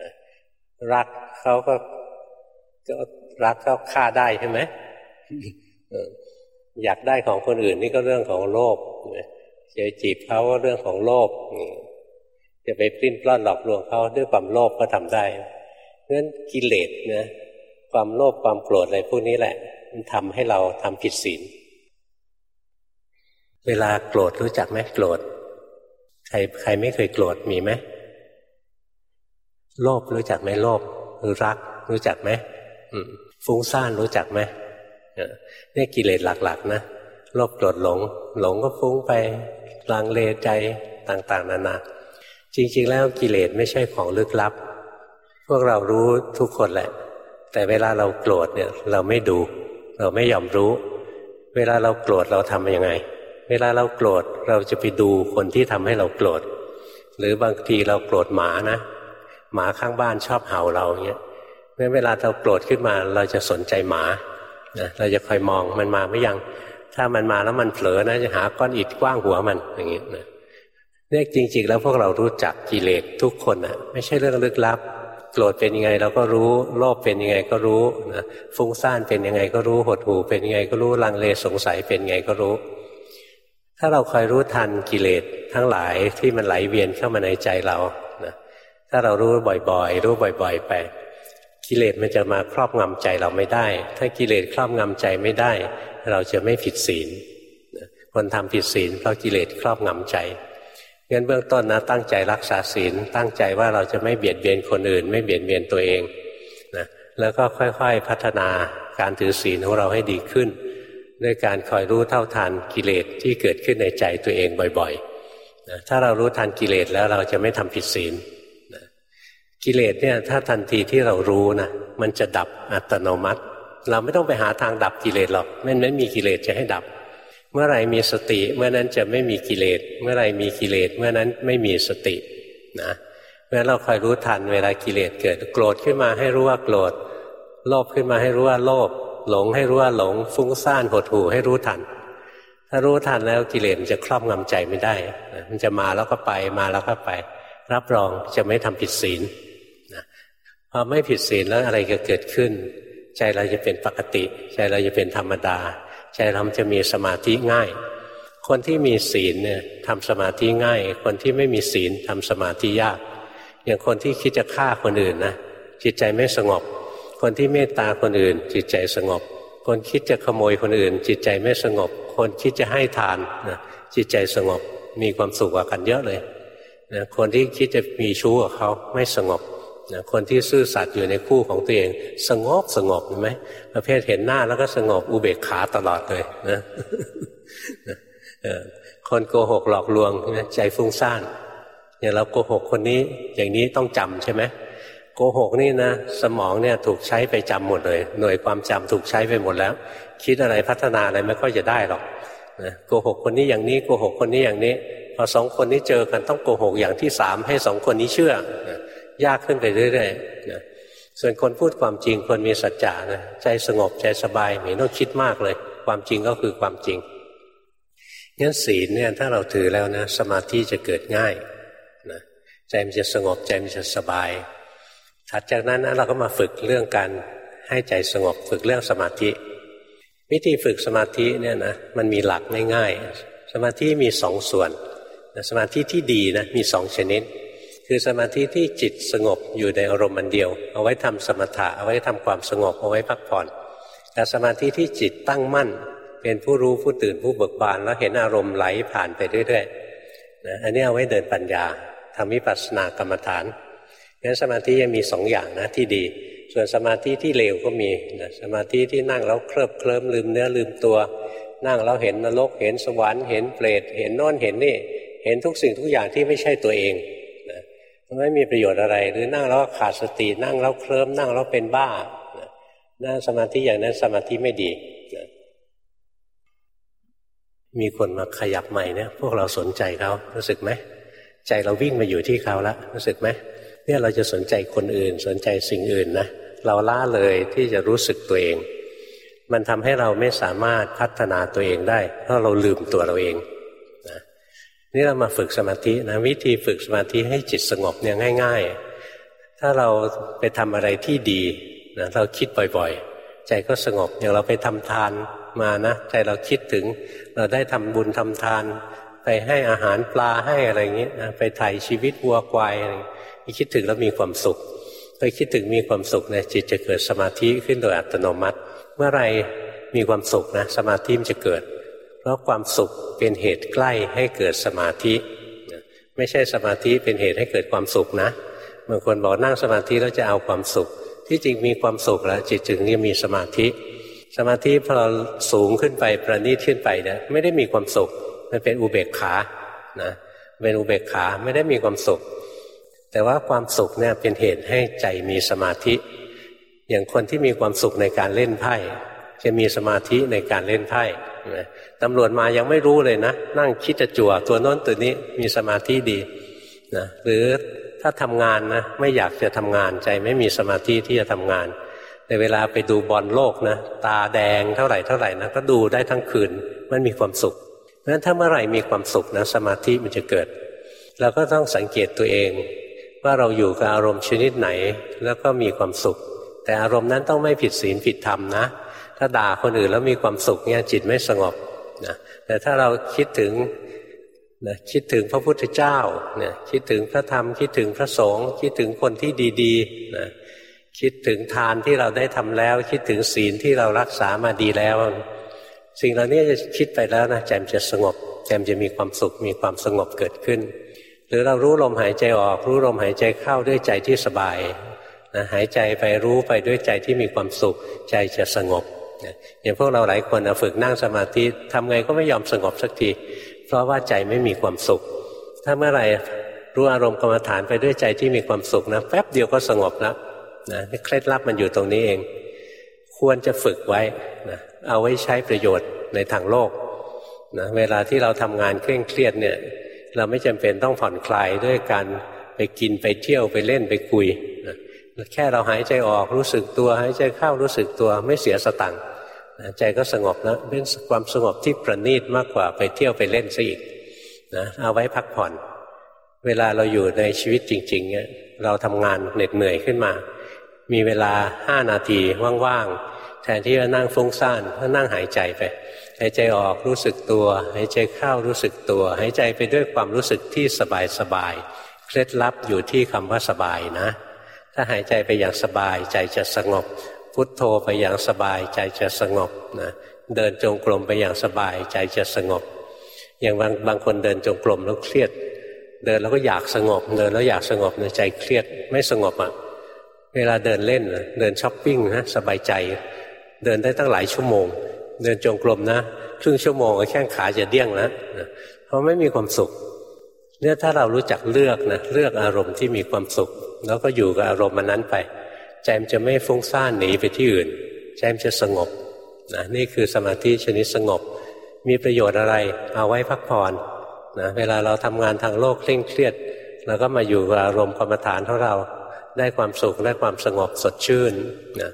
นะรักเขาก็ก็รักเขาฆ่าได้ใช่ไหมอยากได้ของคนอื่นนี่ก็เรื่องของโลภเจอจีบเขาก็เรื่องของโลภ จะไปปลิ้นปล้อนหลอกลวงเขาด้วยความโลภก็ทำได้เพราะฉะนั้นกิเลสนะความโลภความโกรธอะไรพวกนี้แหละ มันทำให้เราทำผิดศีล เวลาโกรธรู้จักไหมโกรธใครใครไม่เคยโกรธมีไหมโลภรู้จักไหมโลภหรือรัก รู้จักไหมฟุ้งซ่านรู้จักไหมนี่กิเลสหลักๆนะโลภโกรธหลง หลงก็ฟุ้งไปลังเลใจต่าง ๆ นานา จริง ๆ แล้วกิเลสไม่ใช่ของลึกลับ พวกเรารู้ทุกคนแหละ แต่เวลาเราโกรธเนี่ยเราไม่ดู เราไม่ยอมรู้ เวลาเราโกรธเราทำยังไง เวลาเราโกรธเราจะไปดูคนที่ทำให้เราโกรธ หรือบางทีเราโกรธหมานะ หมาข้างบ้านชอบเห่าเราเงี้ยเมื่อเวลาเราโกรธขึ้นมาเราจะสนใจหมานะเราจะคอยมองมันมาไม่ยัง ถ้ามันมาแล้วมันเผลอนะจะหาก้อนอิฐกว้างหัวมันอย่างเงี้ยนะ เนี่ยจริง ๆ แล้วพวกเรารู้จักกิเลสทุกคนนะไม่ใช่เรื่องลึกลับ โกรธเป็นยังไงเราก็รู้ โลภเป็นยังไงก็รู้นะฟุ้งซ่านเป็นยังไงก็รู้หดหู่เป็นยังไงก็รู้ลังเลสงสัยเป็นยังไงก็รู้ ถ้าเราคอยรู้ทันกิเลสทั้งหลายที่มันไหลเวียนเข้ามาในใจเรานะถ้าเรารู้บ่อยๆ รู้บ่อย ๆ ไปกิเลสมันจะมาครอบงำใจเราไม่ได้ ถ้ากิเลสครอบงำใจไม่ได้ เราจะไม่ผิดศีลคนทำผิดศีลเพราะกิเลสครอบงำใจ งั้นเบื้องต้นนะตั้งใจรักษาศีลตั้งใจว่าเราจะไม่เบียดเบียนคนอื่น ไม่เบียดเบียนตัวเองนะแล้วก็ค่อยๆพัฒนาการถือศีลของเราให้ดีขึ้น ด้วยการคอยรู้เท่าทันกิเลสที่เกิดขึ้นในใจตัวเองบ่อยๆนะถ้าเรารู้ทันกิเลสแล้วเราจะไม่ทำผิดศีลนะกิเลสเนี่ยถ้าทันทีที่เรารู้นะมันจะดับอัตโนมัติ เราไม่ต้องไปหาทางดับกิเลสหรอกไม่ไม่มีกิเลสจะให้ดับ เมื่อไรมีสติ เมื่อนั้นจะไม่มีกิเลส เมื่อไรมีกิเลส เมื่อนั้นไม่มีสตินะเมื่อเราคอยรู้ทันเวลากิเลสเกิด โกรธขึ้นมาให้รู้ว่าโกรธ โลภขึ้นมาให้รู้ว่าโลภ หลงให้รู้ว่าหลง ฟุ้งซ่านหดหู่ให้รู้ทัน ถ้ารู้ทันแล้วกิเลสมันจะครอบงำใจไม่ได้ มันจะมาแล้วก็ไป มาแล้วก็ไป รับรองจะไม่ทำผิดศีลนะพอไม่ผิดศีลแล้วอะไรจะเกิดขึ้น ใจเราจะเป็นปกติ ใจเราจะเป็นธรรมดา ใจเราจะมีสมาธิง่าย คนที่มีศีลเนี่ยทำสมาธิง่าย คนที่ไม่มีศีลทำสมาธิยาก อย่างคนที่คิดจะฆ่าคนอื่นนะจิตใจไม่สงบ คนที่เมตตาคนอื่น จิตใจสงบ คนคิดจะขโมยคนอื่น จิตใจไม่สงบ คนคิดจะให้ทานนะจิตใจสงบมีความสุขกว่ากันเยอะเลยนะคนที่คิดจะมีชู้กับเขาไม่สงบ นะคนที่ซื่อสัตย์อยู่ในคู่ของตัวเอง สงบสงบเห็นไหมประเภทเห็นหน้าแล้วก็สงบอุเบกขาตลอดเลยนะคนโกหกหลอกลวงใจฟุ้งซ่านอย่างเราโกหกคนนี้อย่างนี้ต้องจำใช่ไหมโกหกนี่นะสมองเนี่ยถูกใช้ไปจำหมดเลย หน่วยความจำถูกใช้ไปหมดแล้ว คิดอะไรพัฒนาอะไรไม่ค่อยจะได้หรอกนะโกหกคนนี้อย่างนี้โกหกคนนี้อย่างนี้พอสองคนนี้เจอกันต้องโกหกอย่างที่สามให้สองคนนี้เชื่อ ยากขึ้นไปเรื่อยๆนะส่วนคนพูดความจริงคนมีสัจจะนะใจสงบใจสบายไม่ต้องคิดมากเลย ความจริงก็คือความจริงงั้นศีลเนี่ยถ้าเราถือแล้วนะ สมาธิจะเกิดง่ายนะใจมันจะสงบใจมันจะสบาย ถัดจากนั้นนะเราก็มาฝึกเรื่องการให้ใจสงบฝึกเรื่องสมาธิ วิธีฝึกสมาธิเนี่ยนะมันมีหลักง่ายๆสมาธิมีสองส่วนสมาธิที่ดีนะมีสองชนิด คือสมาธิที่จิตสงบอยู่ในอารมณ์มันเดียว เอาไว้ทำสมถะเอาไว้ทำความสงบเอาไว้พักผ่อน แต่สมาธิที่จิตตั้งมั่น เป็นผู้รู้ผู้ตื่นผู้เบิกบาน แล้วเห็นอารมณ์ไหลผ่านไปเรื่อยๆนะอันนี้เอาไว้เดินปัญญาทำวิปัสสนากรรมฐานงั้นสมาธิยังมีสองอย่างนะที่ดี ส่วนสมาธิที่เลวก็มีนะสมาธิที่นั่งแล้วเคลิบเคลิ้มลืมเนื้อลืมตัว นั่งแล้วเห็นนรกเห็นสวรรค์เห็นเปรตเห็นโน่นเห็นนี่ เห็นทุกสิ่งทุกอย่างที่ไม่ใช่ตัวเอง ไม่มีประโยชน์อะไร หรือนั่งแล้วขาดสตินั่งแล้วเคลิ้มนั่งแล้วเป็นบ้านั่งสมาธิอย่างนั้นสมาธิไม่ดี มีคนมาขยับใหม่เนี่ยพวกเราสนใจเขารู้สึกไหมใจเราวิ่งมาอยู่ที่เขาแล้วรู้สึกไหมเนี่ยเราจะสนใจคนอื่น สนใจสิ่งอื่นนะเราล่าเลยที่จะรู้สึกตัวเอง มันทำให้เราไม่สามารถพัฒนาตัวเองได้ เพราะเราลืมตัวเราเอง นี่เรามาฝึกสมาธินะวิธีฝึกสมาธิให้จิตสงบเนี่ยง่าย ๆ ถ้าเราไปทำอะไรที่ดีนะเราคิดบ่อยๆ ใจก็สงบอย่างเราไปทำทานมานะใจเราคิดถึง เราได้ทำบุญทำทาน ไปให้อาหารปลาให้อะไรอย่างนี้นะไปไถ่ชีวิตวัวควายอะไรคิดถึงแล้วมีความสุขไปคิดถึงมีความสุขเนี่ยจิตจะเกิดสมาธิขึ้นโดยอัตโนมัติ เมื่อไรมีความสุขนะสมาธิมันจะเกิด เพราะความสุขเป็นเหตุใกล้ให้เกิดสมาธิไม่ใช่สมาธิเป็นเหตุให้เกิดความสุขนะบางคนบอกนั่งสมาธิแล้วจะเอาความสุข ที่จริงมีความสุขแล้วจิตจึงจะมีสมาธิ สมาธิพอสูงขึ้นไปประณีตขึ้นไปเนี่ยไม่ได้มีความสุข มันเป็นอุเบกขานะเป็นอุเบกขาไม่ได้มีความสุข แต่ว่าความสุขเนี่ยเป็นเหตุให้ใจมีสมาธิ อย่างคนที่มีความสุขในการเล่นไพ่ จะมีสมาธิในการเล่นไพ่ตำรวจมายังไม่รู้เลยนะ นั่งคิดจะจั่วตัวน้นตัวนี้มีสมาธิดีนะหรือถ้าทำงานนะไม่อยากจะทำงานใจไม่มีสมาธิที่จะทำงานแต่เวลาไปดูบอลโลกนะตาแดงเท่าไหร่เท่าไหร่นะก็ดูได้ทั้งคืนมันมีความสุขเพราะฉะนั้นถ้าเมื่อไหร่มีความสุขนะสมาธิมันจะเกิดเราก็ต้องสังเกตตัวเอง ว่าเราอยู่กับอารมณ์ชนิดไหนแล้วก็มีความสุข แต่อารมณ์นั้นต้องไม่ผิดศีลผิดธรรมนะ ถ้าด่าคนอื่นแล้วมีความสุขเนี่ยจิตไม่สงบนะแต่ถ้าเราคิดถึงนะคิดถึงพระพุทธเจ้าเนี่ยคิดถึงพระธรรมคิดถึงพระสงฆ์คิดถึงคนที่ดีๆนะคิดถึงทานที่เราได้ทำแล้ว คิดถึงศีลที่เรารักษามาดีแล้ว สิ่งเหล่านี้จะคิดไปแล้วนะใจมจะสงบใจมจะมีความสุขมีความสงบเกิดขึ้น หรือเรารู้ลมหายใจออก รู้ลมหายใจเข้าด้วยใจที่สบายนะหายใจไปรู้ไปด้วยใจที่มีความสุข ใจจะสงบ อย่างพวกเราหลายคนฝึกนั่งสมาธิทำไงก็ไม่ยอมสงบสักที เพราะว่าใจไม่มีความสุข ถ้าเมื่อไหร่รู้อารมณ์กรรมฐานไปด้วยใจที่มีความสุขนะแป๊บเดียวก็สงบแล้วนะเคล็ดลับมันอยู่ตรงนี้เอง ควรจะฝึกไว้นะเอาไว้ใช้ประโยชน์ในทางโลกนะเวลาที่เราทำงานเคร่งเครียดเนี่ย เราไม่จำเป็นต้องผ่อนคลายด้วยการไปกินไปเที่ยวไปเล่นไปคุยนะแค่เราหายใจออกรู้สึกตัวหายใจเข้ารู้สึกตัวไม่เสียสตังค์ ใจก็สงบนะเป็นความสงบที่ประณีตมากกว่าไปเที่ยวไปเล่นซะอีกนะเอาไว้พักผ่อน เวลาเราอยู่ในชีวิตจริงๆเนี่ยเราทำงานเหน็ดเหนื่อยขึ้นมา มีเวลาห้านาทีว่างๆแทนที่จะนั่งฟุ้งซ่านก็นั่งหายใจไปหายใจออกรู้สึกตัว หายใจเข้ารู้สึกตัว หายใจไปด้วยความรู้สึกที่สบายสบายเคล็ดลับอยู่ที่คำว่าสบายนะ ถ้าหายใจไปอย่างสบายใจจะสงบ พุทโธไปอย่างสบายใจจะสงบนะเดินจงกรมไปอย่างสบายใจจะสงบ อย่างบางบางคนเดินจงกรมแล้วเครียด เดินแล้วก็อยากสงบ เดินแล้วอยากสงบในใจเครียดไม่สงบอะเวลาเดินเล่นเดินช้อปปิ้งนะสบายใจ เดินได้ตั้งหลายชั่วโมง เดินจงกรมนะครึ่งชั่วโมงแข้งขาจะเดี้ยงแล้วเพราะไม่มีความสุขเนี่ยถ้าเรารู้จักเลือกนะเลือกอารมณ์ที่มีความสุข แล้วก็อยู่กับอารมณ์มันนั้นไป ใจมันจะไม่ฟุ้งซ่านหนีไปที่อื่น ใจมันจะสงบนะนี่คือสมาธิชนิดสงบ มีประโยชน์อะไร เอาไว้พักผ่อนนะเวลาเราทำงานทางโลกเคร่งเครียดเราก็มาอยู่กับอารมณ์กรรมฐานของเราได้ความสุขได้ความสงบสดชื่นนะ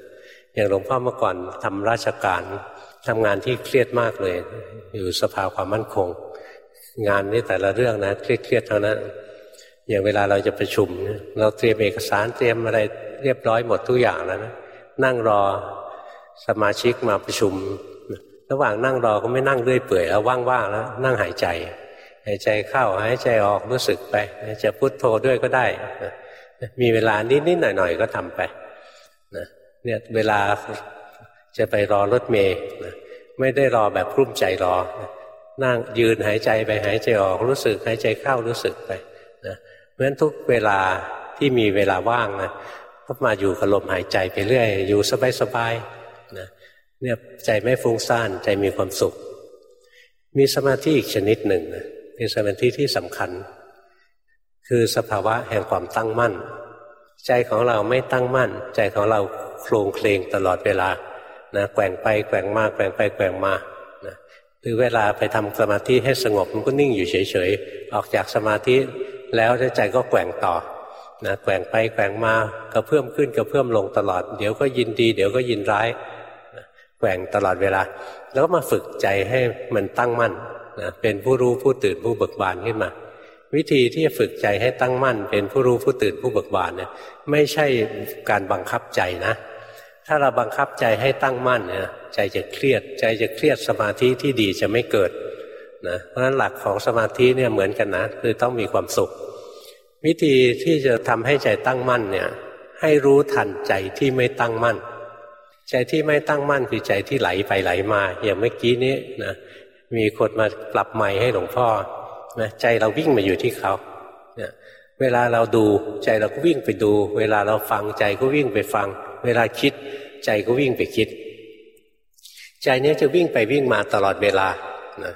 อย่างหลวงพ่อเมื่อก่อนทำราชการทำงานที่เครียดมากเลย อยู่สภาความมั่นคง งานนี้แต่ละเรื่องนะเครียดๆเท่านั้น อย่างเวลาเราจะประชุม เราเตรียมเอกสารเตรียมอะไรเรียบร้อยหมดทุกอย่างแล้วนะนั่งรอสมาชิกมาประชุม ระหว่างนั่งรอก็ไม่นั่งเรื่อยเปื่อยแล้วว่างๆแล้วนั่งหายใจ หายใจเข้าหายใจออกรู้สึกไป จะพุโทโธด้วยก็ได้ มีเวลานิดๆหน่อยๆก็ทำไปนะเนี่ยเวลาจะไปรอรถเมย์นะไม่ได้รอแบบรุ่มใจรอ นั่งยืนหายใจไปหายใจออกรู้สึก หายใจเข้ารู้สึกไป ราะฉะนั้นทุกเวลาที่มีเวลาว่างนะก็มาอยู่กับลมหายใจไปเรื่อย อยู่สบายๆนะเนี่ยใจไม่ฟุ้งซ่านใจมีความสุข มีสมาธิอีกชนิดหนึ่งนะเป็นสมาธิที่สำคัญ คือสภาวะแห่งความตั้งมั่น ใจของเราไม่ตั้งมั่น ใจของเราโครงเคลงตลอดเวลานะแกว่งไปแกว่งมาแกว่งไปแกว่งมาหรือเวลาไปทำสมาธิให้สงบมันก็นิ่งอยู่เฉยๆ ออกจากสมาธิ แล้วใจก็แกว่งต่อนะแกว่งไปแกว่งมากระเพื่อมขึ้นกระเพื่อมลงตลอด เดี๋ยวก็ยินดี เดี๋ยวก็ยินร้ายแกว่งตลอดเวลา แล้วก็มาฝึกใจให้มันตั้งมั่นนะเป็นผู้รู้ผู้ตื่นผู้เบิกบานขึ้นมา วิธีที่จะฝึกใจให้ตั้งมั่น เป็นผู้รู้ผู้ตื่นผู้เบิกบานเนี่ยไม่ใช่การบังคับใจนะ ถ้าเราบังคับใจให้ตั้งมั่นเนี่ยใจจะเครียด ใจจะเครียดสมาธิที่ดีจะไม่เกิด นะเพราะฉะนั้นหลักของสมาธิเนี่ยเหมือนกันนะคือต้องมีความสุข วิธีที่จะทำให้ใจตั้งมั่นเนี่ยให้รู้ทันใจที่ไม่ตั้งมั่น ใจที่ไม่ตั้งมั่นคือใจที่ไหลไปไหลมา อย่างเมื่อกี้นี้นะมีคนมาปรับใหม่ให้หลวงพ่อนะใจเราวิ่งมาอยู่ที่เขาเนี่ยเวลาเราดูใจเราก็วิ่งไปดู เวลาเราฟังใจก็วิ่งไปฟัง เวลาคิด ใจก็วิ่งไปคิด ใจนี้จะวิ่งไปวิ่งมาตลอดเวลานะ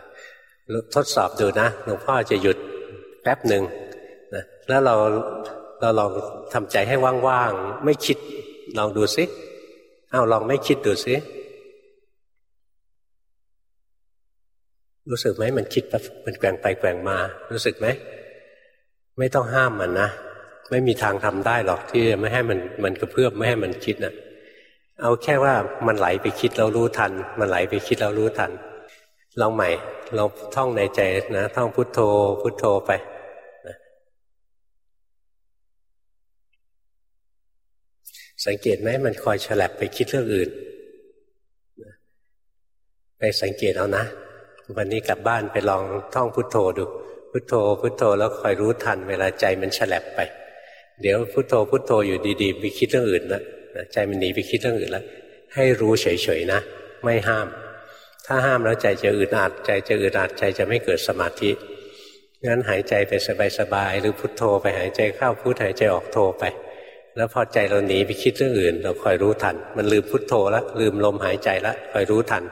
ทดสอบดูนะหลวงพ่อจะหยุดแป๊บหนึ่งนะแล้วเราเราลองทำใจให้ว่างๆไม่คิดลองดูซิเอาลองไม่คิดดูซิรู้สึกไหมมันคิดมันแกว่งไปแกว่งมา รู้สึกไหมไม่ต้องห้ามมันนะไม่มีทางทำได้หรอกที่จะไม่ให้มันมันกระเพื่อมไม่ให้มันคิดนะ่ะ เอาแค่ว่ามันไหลไปคิดเรารู้ทัน มันไหลไปคิดเรารู้ทัน ลองใหม่เราท่องในใจนะท่องพุทโธ พุทโธไปนะสังเกตไหมมันคอยฉลับไปคิดเรื่องอื่นไปสังเกตเอานะ วันนี้กลับบ้านไปลองท่องพุทโธดู พุทโธ พุทโธแล้วคอยรู้ทัน เวลาใจมันฉลับไป เดี๋ยวพุทโธพุทโธอยู่ดีๆไปคิดเรื่องอื่นแล้วใจมันหนีไปคิดเรื่องอื่นแล้วให้รู้เฉยๆนะ ไม่ห้าม ถ้าห้ามแล้วใจจะอึดอัดใจจะอึดอัดใจจะไม่เกิดสมาธิงั้นหายใจไปสบายๆหรือพุทโธไปหายใจเข้าพุทหายใจออกโธไป แล้วพอใจเราหนีไปคิดเรื่องอื่น เราคอยรู้ทัน มันลืมพุทโธแล้วลืมลมหายใจแล้วคอยรู้ทัน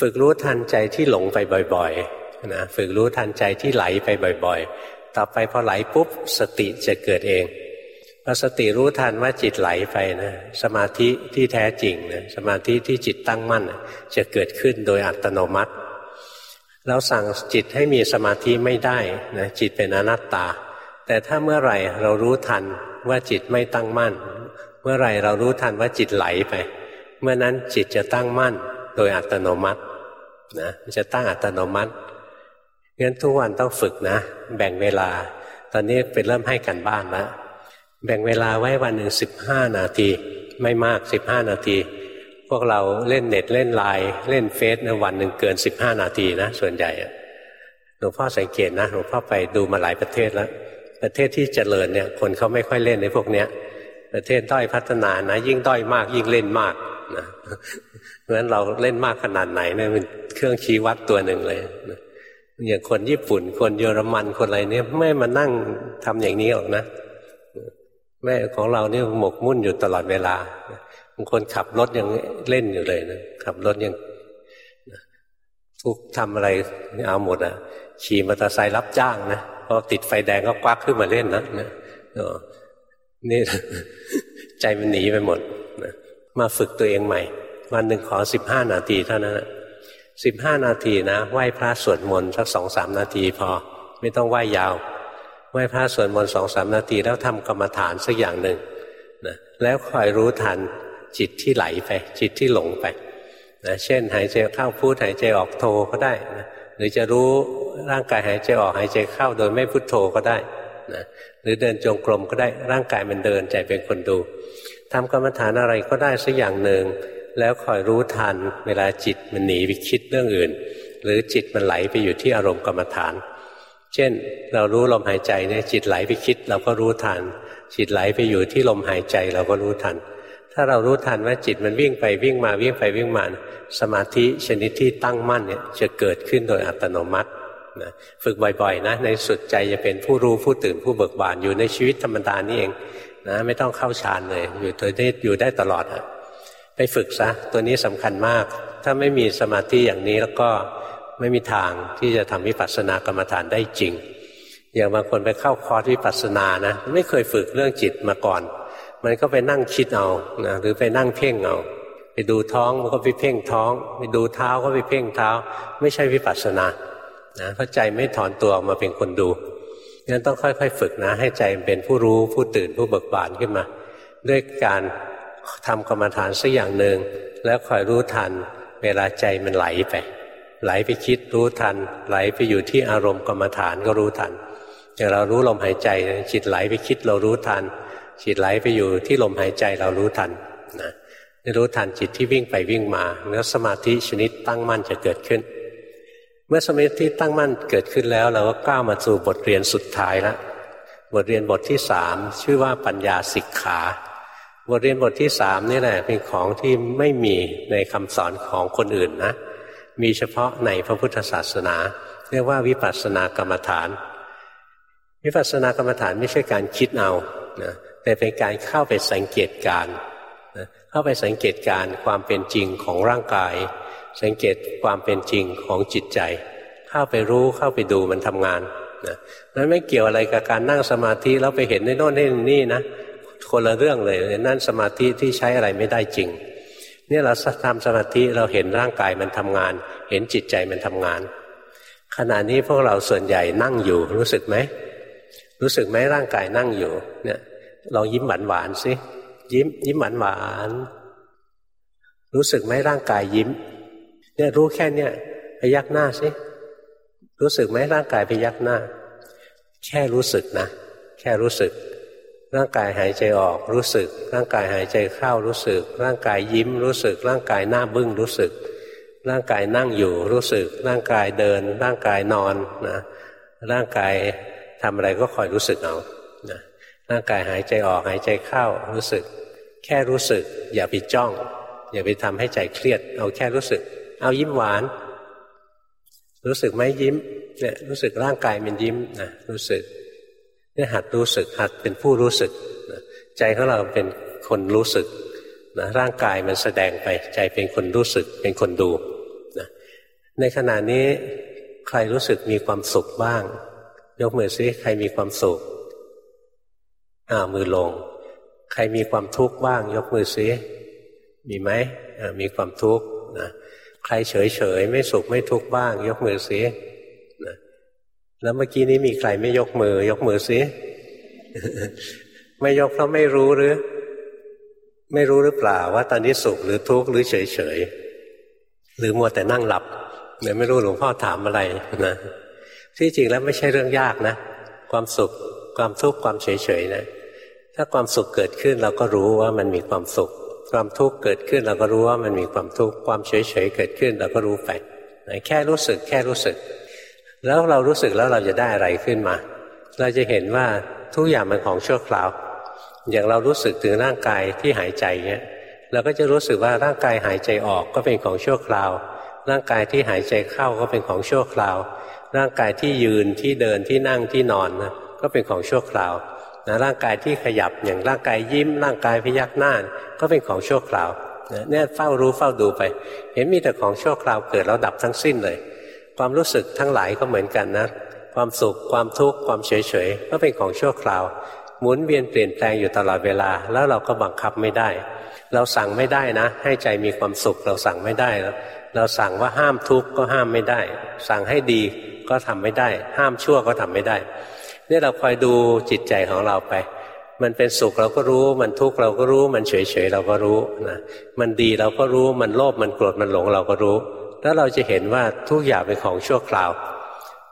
ฝึกรู้ทันใจที่หลงไปบ่อยๆนะฝึกรู้ทันใจที่ไหลไปบ่อย ๆ ต่อไปพอไหลปุ๊บสติจะเกิดเอง พอสติรู้ทันว่าจิตไหลไปนะสมาธิที่แท้จริงนะสมาธิที่จิตตั้งมั่น จะเกิดขึ้นโดยอัตโนมัติ เราสั่งจิตให้มีสมาธิไม่ได้นะจิตเป็นอนัตตา แต่ถ้าเมื่อไหร่เรารู้ทันว่าจิตไม่ตั้งมั่น เมื่อไหร่เรารู้ทันว่าจิตไหลไป เมื่อนั้นจิตจะตั้งมั่น โดยอัตโนมัตินะจะตั้งอัตโนมัติงั้นทุกวันต้องฝึกนะ แบ่งเวลา ตอนนี้เป็นเริ่มให้กันบ้านแล้ว แบ่งเวลาไว้วันหนึ่งสิบห้านาที ไม่มากสิบห้านาที พวกเราเล่นเน็ตเล่นไลน์เล่นเฟซในวันหนึ่งเกินสิบห้านาทีนะ ส่วนใหญ่หลวงพ่อสังเกตนะหลวงพ่อไปดูมาหลายประเทศแล้ว ประเทศที่เจริญเนี่ย คนเขาไม่ค่อยเล่นในพวกเนี้ย ประเทศด้อยพัฒนานะ ยิ่งด้อยมากยิ่งเล่นมากนะเพราะฉะนั้นเราเล่นมากขนาดไหนเนี่ยเป็นเครื่องชี้วัดตัวหนึ่งเลยอย่างคนญี่ปุ่น คนเยอรมันคนอะไรเนี่ยไม่มานั่งทำอย่างนี้หรอกนะ แม่ของเราเนี่ยหมกมุ่นอยู่ตลอดเวลาบางคนขับรถยังเล่นอยู่เลยนะขับรถยังทุกทำอะไรเอาหมดอะ ขี่มอเตอร์ไซค์รับจ้างนะพอติดไฟแดงก็ควักขึ้นมาเล่นนะนี่ใจมันหนีไปหมดนะมาฝึกตัวเองใหม่ วันหนึ่งขอสิบห้านาทีเท่านั้นสิบห้านาทีนะไหว้พระสวดมนต์สักสองสามนาทีพอ ไม่ต้องไหว้ยาว ไหว้พระสวดมนต์สองสามนาทีแล้วทำกรรมฐานสักอย่างหนึ่งนะแล้วคอยรู้ทันจิตที่ไหลไป จิตที่หลงไปนะเช่น หายใจเข้าพูดหายใจออกโทก็ได้นะหรือจะรู้ร่างกายหายใจออกหายใจเข้าโดยไม่พุทโธก็ได้นะหรือเดินจงกรมก็ได้ร่างกายมันเดินใจเป็นคนดูทำกรรมฐานอะไรก็ได้สักอย่างหนึ่งแล้วคอยรู้ทันเวลาจิตมันหนีไปคิดเรื่องอื่น หรือจิตมันไหลไปอยู่ที่อารมณ์กรรมฐาน เช่น เรารู้ลมหายใจเนี่ยจิตไหลไปคิด เราก็รู้ทัน จิตไหลไปอยู่ที่ลมหายใจเราก็รู้ทัน ถ้าเรารู้ทันว่าจิตมันวิ่งไปวิ่งมาวิ่งไปวิ่งมาสมาธิชนิดที่ตั้งมั่นเนี่ยจะเกิดขึ้นโดยอัตโนมัตินะฝึกบ่อยๆนะในสุดใจจะเป็นผู้รู้ผู้ตื่นผู้เบิกบานอยู่ในชีวิตธรรมดานี่เองนะไม่ต้องเข้าฌานเลย อยู่ตัวนี้อยู่ได้ตลอดอะไปฝึกซะตัวนี้สำคัญมาก ถ้าไม่มีสมาธิอย่างนี้แล้วก็ ไม่มีทางที่จะทำวิปัสสนากรรมฐานได้จริง อย่างบางคนไปเข้าคอร์สวิปัสสนานะไม่เคยฝึกเรื่องจิตมาก่อน มันก็ไปนั่งคิดเอานะหรือไปนั่งเพ่งเอาไปดูท้องมันก็ไปเพ่งท้อง ไปดูเท้าก็ไปเพ่งเท้า ไม่ใช่วิปัสสนานะเพราะใจไม่ถอนตัวออกมาเป็นคนดูงั้นต้องค่อย ๆ ฝึกนะ ให้ใจเป็นผู้รู้ผู้ตื่นผู้เบิกบานขึ้นมา ด้วยการทำกรรมฐานสักอย่างหนึ่งแล้วคอยรู้ทันเวลาใจมันไหลไป ไหลไปคิดรู้ทัน ไหลไปอยู่ที่อารมณ์กรรมฐานก็รู้ทันอย่างเรารู้ลมหายใจจิตไหลไปคิดเรารู้ทัน จิตไหลไปอยู่ที่ลมหายใจเรารู้ทันนะรู้ทันจิตที่วิ่งไปวิ่งมาแล้วสมาธิชนิดตั้งมั่นจะเกิดขึ้น เมื่อสมาธิตั้งมั่นเกิดขึ้นแล้ว เราก็ก้าวมาสู่บทเรียนสุดท้ายแล้วบทเรียนบทที่สามชื่อว่าปัญญาสิกขา บทเรียนบทที่สามนี่แหละเป็นของที่ไม่มีในคำสอนของคนอื่นนะ มีเฉพาะในพระพุทธศาสนา เรียกว่าวิปัสสนากรรมฐาน วิปัสสนากรรมฐานไม่ใช่การคิดเอานะแต่เป็นการเข้าไปสังเกตการนะเข้าไปสังเกตการความเป็นจริงของร่างกาย สังเกตความเป็นจริงของจิตใจ เข้าไปรู้เข้าไปดูมันทำงานนะนั้นไม่เกี่ยวอะไรกับการนั่งสมาธิแล้วไปเห็นในโน่นนี่นะคนละเรื่องเลยนั่นสมาธิที่ใช้อะไรไม่ได้จริง เนี่ยเราทำสมาธิเราเห็นร่างกายมันทำงาน เห็นจิตใจมันทำงาน ขณะนี้พวกเราส่วนใหญ่นั่งอยู่ รู้สึกไหมรู้สึกไหมร่างกายนั่งอยู่ เนี่ยลองยิ้มหวานหวานสิยิ้ม ยิ้มหวานหวานรู้สึกไหมร่างกายยิ้ม เนี่ยรู้แค่เนี่ยพยักหน้าสิรู้สึกไหมร่างกายพยักหน้า แค่รู้สึกนะ แค่รู้สึก ร่างกายหายใจออกรู้สึก ร่างกายหายใจเข้ารู้สึก ร่างกายยิ้มรู้สึก ร่างกายหน้าบึ้งรู้สึก ร่างกายนั่งอยู่รู้สึก ร่างกายเดิน ร่างกายนอนนะร่างกายทำอะไรก็คอยรู้สึกเอานะร่างกายหายใจออกหายใจเข้ารู้สึก แค่รู้สึก อย่าไปจ้อง อย่าไปทำให้ใจเครียด เอาแค่รู้สึก เอายิ้มหวาน รู้สึกไหมยิ้มเนี่ยรู้สึกร่างกายมันยิ้มนะรู้สึก นี่หัดรู้สึกหัดเป็นผู้รู้สึกใจของเราเป็นคนรู้สึกนะร่างกายมันแสดงไปใจเป็นคนรู้สึกเป็นคนดูนะในขณะนี้ใครรู้สึกมีความสุขบ้าง ยกมือซิใครมีความสุขอ่ามือลง ใครมีความทุกข์บ้าง ยกมือซิมีไหมมีความทุกข์นะใครเฉยเฉยไม่สุขไม่ทุกข์บ้าง ยกมือซิ แล้วเมื่อกี้นี้มีใครไม่ยกมือ ยกมือสิไม่ยกเพราะไม่รู้หรือ ไม่รู้หรือเปล่าว่าตอนนี้สุขหรือทุกข์หรือเฉยเฉยหรือมัวแต่นั่งหลับเนี่ยไม่รู้หลวงพ่อถามอะไรนะที่จริงแล้วไม่ใช่เรื่องยากนะ ความสุขความทุกข์ความเฉยเฉยนะถ้าความสุขเกิดขึ้นเราก็รู้ว่ามันมีความสุข ความทุกข์เกิดขึ้นเราก็รู้ว่ามันมีความทุกข์ความเฉยเฉยเกิดขึ้น เราก็รู้ไปแค่รู้สึกแค่รู้สึก แล้วเรารู้สึกแล้วเราจะได้อะไรขึ้นมา เราจะเห็นว่าทุกอย่างมันของชั่วคราว อย่างเรารู้สึกถึงร่างกายที่หายใจเงี้ยเราก็จะรู้สึกว่าร่างกายหายใจออกก็เป็นของชั่วคราว ร่างกายที่หายใจเข้าก็เป็นของชั่วคราว ร่างกายที่ยืนที่เดินที่นั่งที่นอนนะก็เป็นของชั่วคราวนะร่างกายที่ขยับอย่างร่างกายยิ้ม ร่างกายพยักหน้าก็เป็นของชั่วคราวเนี่ยเฝ้ารู้เฝ้าดูไป เห็นมีแต่ของชั่วคราวเกิดแล้วดับทั้งสิ้นเลย ความรู้สึกทั้งหลายก็เหมือนกันนะ ความสุขความทุกข์ความเฉยเฉยก็เป็นของชั่วคราว หมุนเวียนเปลี่ยนแปลงอยู่ตลอดเวลา แล้วเราก็บังคับไม่ได้ เราสั่งไม่ได้นะ ให้ใจมีความสุขเราสั่งไม่ได้ เราสั่งว่าห้ามทุกข์ก็ห้ามไม่ได้ สั่งให้ดีก็ทำไม่ได้ ห้ามชั่วก็ทำไม่ได้นี่เราคอยดูจิตใจของเราไป มันเป็นสุขเราก็รู้ มันทุกข์เราก็รู้ มันเฉยเฉยเราก็รู้นะ มันดีเราก็รู้ มันโลภ มันโกรธ มันหลงเราก็รู้ แล้วเราจะเห็นว่าทุกอย่างเป็นของชั่วคราว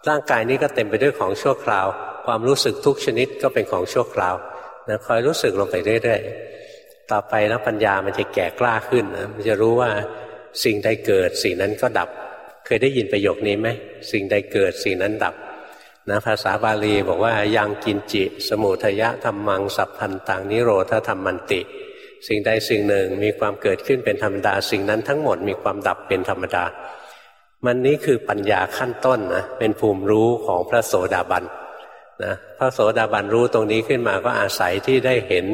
ร่างกายนี้ก็เต็มไปด้วยของชั่วคราว ความรู้สึกทุกชนิดก็เป็นของชั่วคราวนะคอยรู้สึกลงไปเรื่อยๆ ต่อไปแล้วปัญญามันจะแก่กล้าขึ้นนะมันจะรู้ว่าสิ่งใดเกิดสิ่งนั้นก็ดับ เคยได้ยินประโยคนี้ไหมสิ่งใดเกิดสิ่งนั้นดับนะภาษาบาลีบอกว่ายังกินจิ สมุทยะธรรมังสัพพันตังนิโรธธรรมมันติ สิ่งใดสิ่งหนึ่งมีความเกิดขึ้นเป็นธรรมดา สิ่งนั้นทั้งหมดมีความดับเป็นธรรมดา มันนี้คือปัญญาขั้นต้นนะเป็นภูมิรู้ของพระโสดาบันนะพระโสดาบันรู้ตรงนี้ขึ้นมาก็อาศัยที่ได้เห็น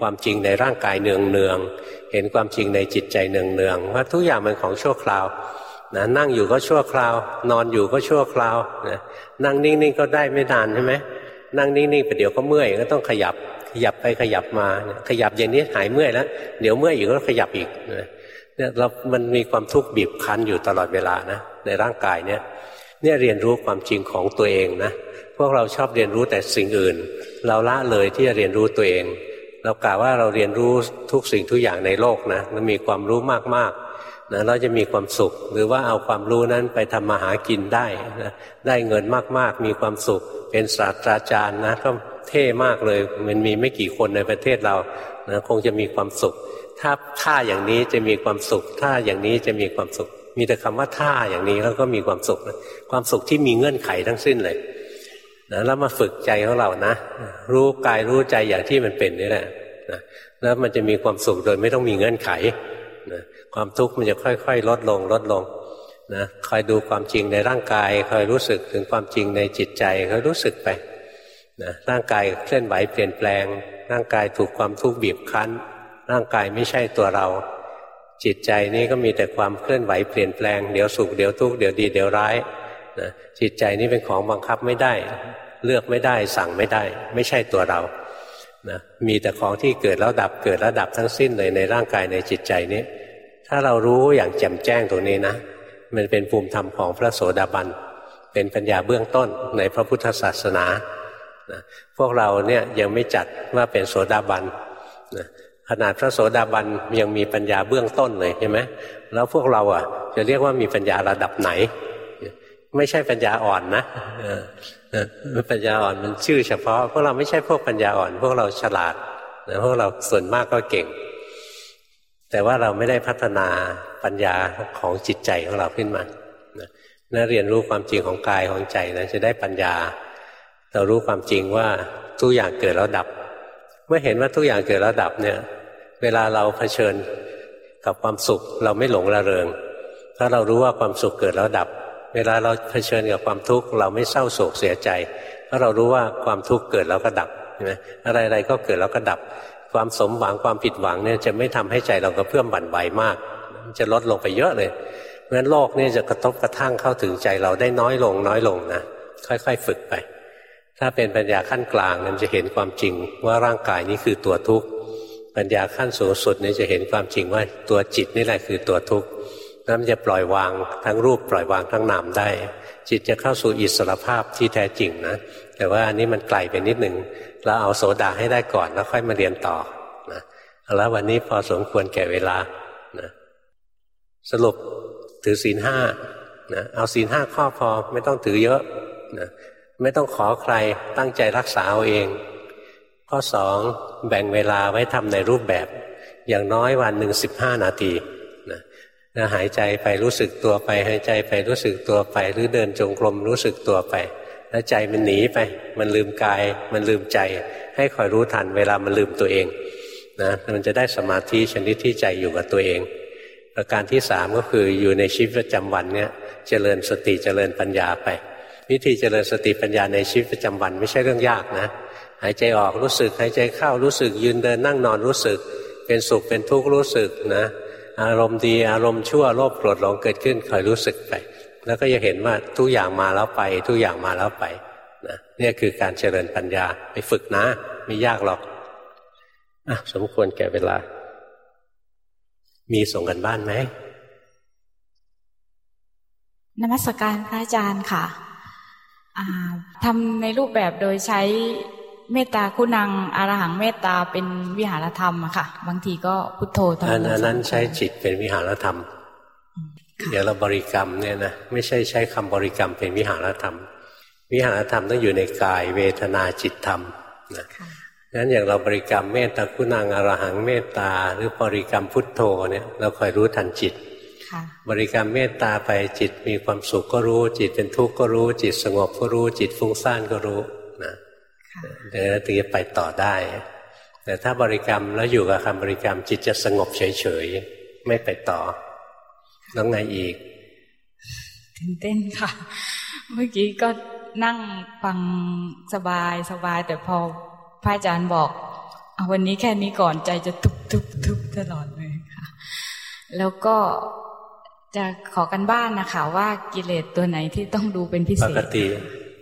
ความจริงในร่างกายเนืองเนืองเห็นความจริงในจิตใจเนืองเนืองว่าทุกอย่างมันของชั่วคราวนะนั่งอยู่ก็ชั่วคราวนอนอยู่ก็ชั่วคราวนะนั่งนิ่งๆก็ได้ไม่นานใช่ไหมนั่งนิ่งๆไปเดี๋ยวก็เมื่อยก็ต้องขยับ ยับไปขยับมา ขยับอย่างนี้หายเมื่อยแล้วเดี๋ยวเมื่อยอีกก็ขยับอีกเนี่ยเรา มันมีความทุกข์บีบคั้นอยู่ตลอดเวลานะในร่างกายเนี่ย เนี่ยเรียนรู้ความจริงของตัวเองนะ พวกเราชอบเรียนรู้แต่สิ่งอื่น เราละเลยที่จะเรียนรู้ตัวเอง เรากล่าวว่าเราเรียนรู้ทุกสิ่งทุกอย่างในโลกนะมันมีความรู้มากๆนะเราจะมีความสุข หรือว่าเอาความรู้นั้นไปทำมาหากินได้นะได้เงินมากๆ มีความสุข เป็นศาสตราจารย์นะก็ เท่มากเลย มันมีไม่กี่คนในประเทศเรานะคงจะมีความสุข ถ้าท่าอย่างนี้จะมีความสุขถ้าอย่างนี้จะมีความสุข มีแต่คำว่าท่าอย่างนี้แล้วก็มีความสุขนะความสุขที่มีเงื่อนไขทั้งสิ้นเลยนะแล้วมาฝึกใจของเรานะ รู้กายรู้ใจอย่างที่มันเป็นนี่แหละนะแล้วมันจะมีความสุขโดยไม่ต้องมีเงื่อนไขนะความทุกข์มันจะค่อย ๆ ลดลงลดลงนะคอยดูความจริงในร่างกายคอยรู้สึกถึงความจริงในจิตใจคอยรู้สึกไป นะร่างกายเคลื่อนไหวเปลี่ยนแปลง ร่างกายถูกความทุกข์บีบคั้น ร่างกายไม่ใช่ตัวเรา จิตใจนี้ก็มีแต่ความเคลื่อนไหวเปลี่ยนแปลงเดี๋ยวสุขเดี๋ยวทุกข์เดี๋ยวดีเดี๋ยวร้ายนะจิตใจนี้เป็นของบังคับไม่ได้ เลือกไม่ได้สั่งไม่ได้ ไม่ใช่ตัวเรานะมีแต่ของที่เกิดแล้วดับเกิดแล้วดับทั้งสิ้นเลยในร่างกายในจิตใจนี้ ถ้าเรารู้อย่างแจ่มแจ้งตรงนี้นะ มันเป็นภูมิธรรมของพระโสดาบัน เป็นปัญญาเบื้องต้นในพระพุทธศาสนา นะพวกเราเนี่ยยังไม่จัดว่าเป็นโสดาบันนะขนาดพระโสดาบันยังมีปัญญาเบื้องต้นเลยใช่ไหมแล้วพวกเราอะ จะเรียกว่ามีปัญญาระดับไหน ไม่ใช่ปัญญาอ่อนนะปัญญาอ่อนมันชื่อเฉพาะพวกเราไม่ใช่พวกปัญญาอ่อน พวกเราฉลาดนะพวกเราส่วนมากก็เก่ง แต่ว่าเราไม่ได้พัฒนาปัญญาของจิตใจของเราขึ้นมานะเรียนรู้ความจริงของกายของใจนะจะได้ปัญญา เรารู้ความจริงว่าทุกอย่างเกิดแล้วดับ เมื่อเห็นว่าทุกอย่างเกิดแล้วดับเนี่ย เวลาเราเผชิญกับความสุขเราไม่หลงระเริง ถ้าเรารู้ว่าความสุขเกิดแล้วดับ เวลาเราเผชิญกับความทุกข์เราไม่เศร้าโศกเสียใจ เพราะเรารู้ว่าความทุกข์เกิดแล้วก็ดับใช่ไหมอะไรๆก็เกิดแล้วก็ดับ ความสมหวังความผิดหวังเนี่ยจะไม่ทำให้ใจเราก็เพื่อมบั่นไหวมาก จะลดลงไปเยอะเลยเพราะฉะนั้นโลกนี่จะกระทบกระทั่งเข้าถึงใจเราได้น้อยลงน้อยลงนะค่อย ๆ ฝึกไป ถ้าเป็นปัญญาขั้นกลางมันจะเห็นความจริงว่าร่างกายนี้คือตัวทุกข์ปัญญาขั้นสูงสุดนี่จะเห็นความจริงว่าตัวจิตนี่แหละคือตัวทุกข์นั้นจะปล่อยวางทั้งรูปปล่อยวางทั้งนามได้ จิตจะเข้าสู่อิสรภาพที่แท้จริงนะแต่ว่าอันนี้มันไกลไปนิดหนึ่งเราเอาโสดาให้ได้ก่อนแล้วค่อยมาเรียนต่อนะแล้ววันนี้พอสมควรแก่เวลานะสรุปถือศีลห้านะเอาศีลห้าข้อพอไม่ต้องถือเยอะนะ ไม่ต้องขอใครตั้งใจรักษาเอาเอง ข้อสองแบ่งเวลาไว้ทำในรูปแบบ อย่างน้อยวันหนึ่งสิบห้านาทีนะหายใจไปรู้สึกตัวไป หายใจไปรู้สึกตัวไป หรือเดินจงกรมรู้สึกตัวไป แล้วใจมันหนีไป มันลืมกาย มันลืมใจ ให้คอยรู้ทันเวลามันลืมตัวเองนะมันจะได้สมาธิชนิดที่ใจอยู่กับตัวเอง ประการที่สามก็คืออยู่ในชีวิตประจำวันเนี่ยเจริญสติเจริญปัญญาไป วิธีเจริญสติปัญญาในชีวิตประจำวันไม่ใช่เรื่องยากนะหายใจออกรู้สึกหายใจเข้ารู้สึกยืนเดินนั่งนอนรู้สึก เป็นสุขเป็นทุกข์รู้สึกนะ อารมณ์ดีอารมณ์ชั่วโลภโกรธหลงเกิดขึ้นคอยรู้สึกไป แล้วก็จะเห็นว่าทุกอย่างมาแล้วไป ทุกอย่างมาแล้วไปนะนี่คือการเจริญปัญญาไปฝึกนะ ไม่ยากหรอกอะสมควรแก่เวลา มีส่งกันบ้านไหมนมัสการพระอาจารย์ค่ะ ทำในรูปแบบโดยใช้เมตตาคุณังอรหังเมตตาเป็นวิหารธรรมอะค่ะ บางทีก็พุทโธทำอันนั้นใช้จิตเป็นวิหารธรรมเดี๋ยวเราบริกรรมเนี่ยนะไม่ใช่ใช้คำบริกรรมเป็นวิหารธรรม วิหารธรรมต้องอยู่ในกายเวทนาจิตธรรมนะนั้นอย่างเราบริกรรมเมตตาคุณังอรหังเมตตา หรือบริกรรมพุทโธเนี่ยเราคอยรู้ทันจิต บริกรรมเมตตาไปจิตมีความสุขก็รู้ จิตเป็นทุกข์ก็รู้ จิตสงบก็รู้ จิตฟุ้งซ่านก็รู้นะเดี๋ยวถึงจะไปต่อได้ แต่ถ้าบริกรรมแล้วอยู่กับคำบริกรรม จิตจะสงบเฉยๆไม่ไปต่อแล้วไงอีกตื่นเต้นค่ะ เมื่อกี้ก็นั่งฟังสบายสบาย แต่พอพระอาจารย์บอกเอาวันนี้แค่นี้ก่อนใจจะทุบทุบทุบตลอดเลยค่ะ แล้วก็ จะขอกันบ้านนะคะว่ากิเลสตัวไหนที่ต้องดูเป็นพิเศษ ปกติ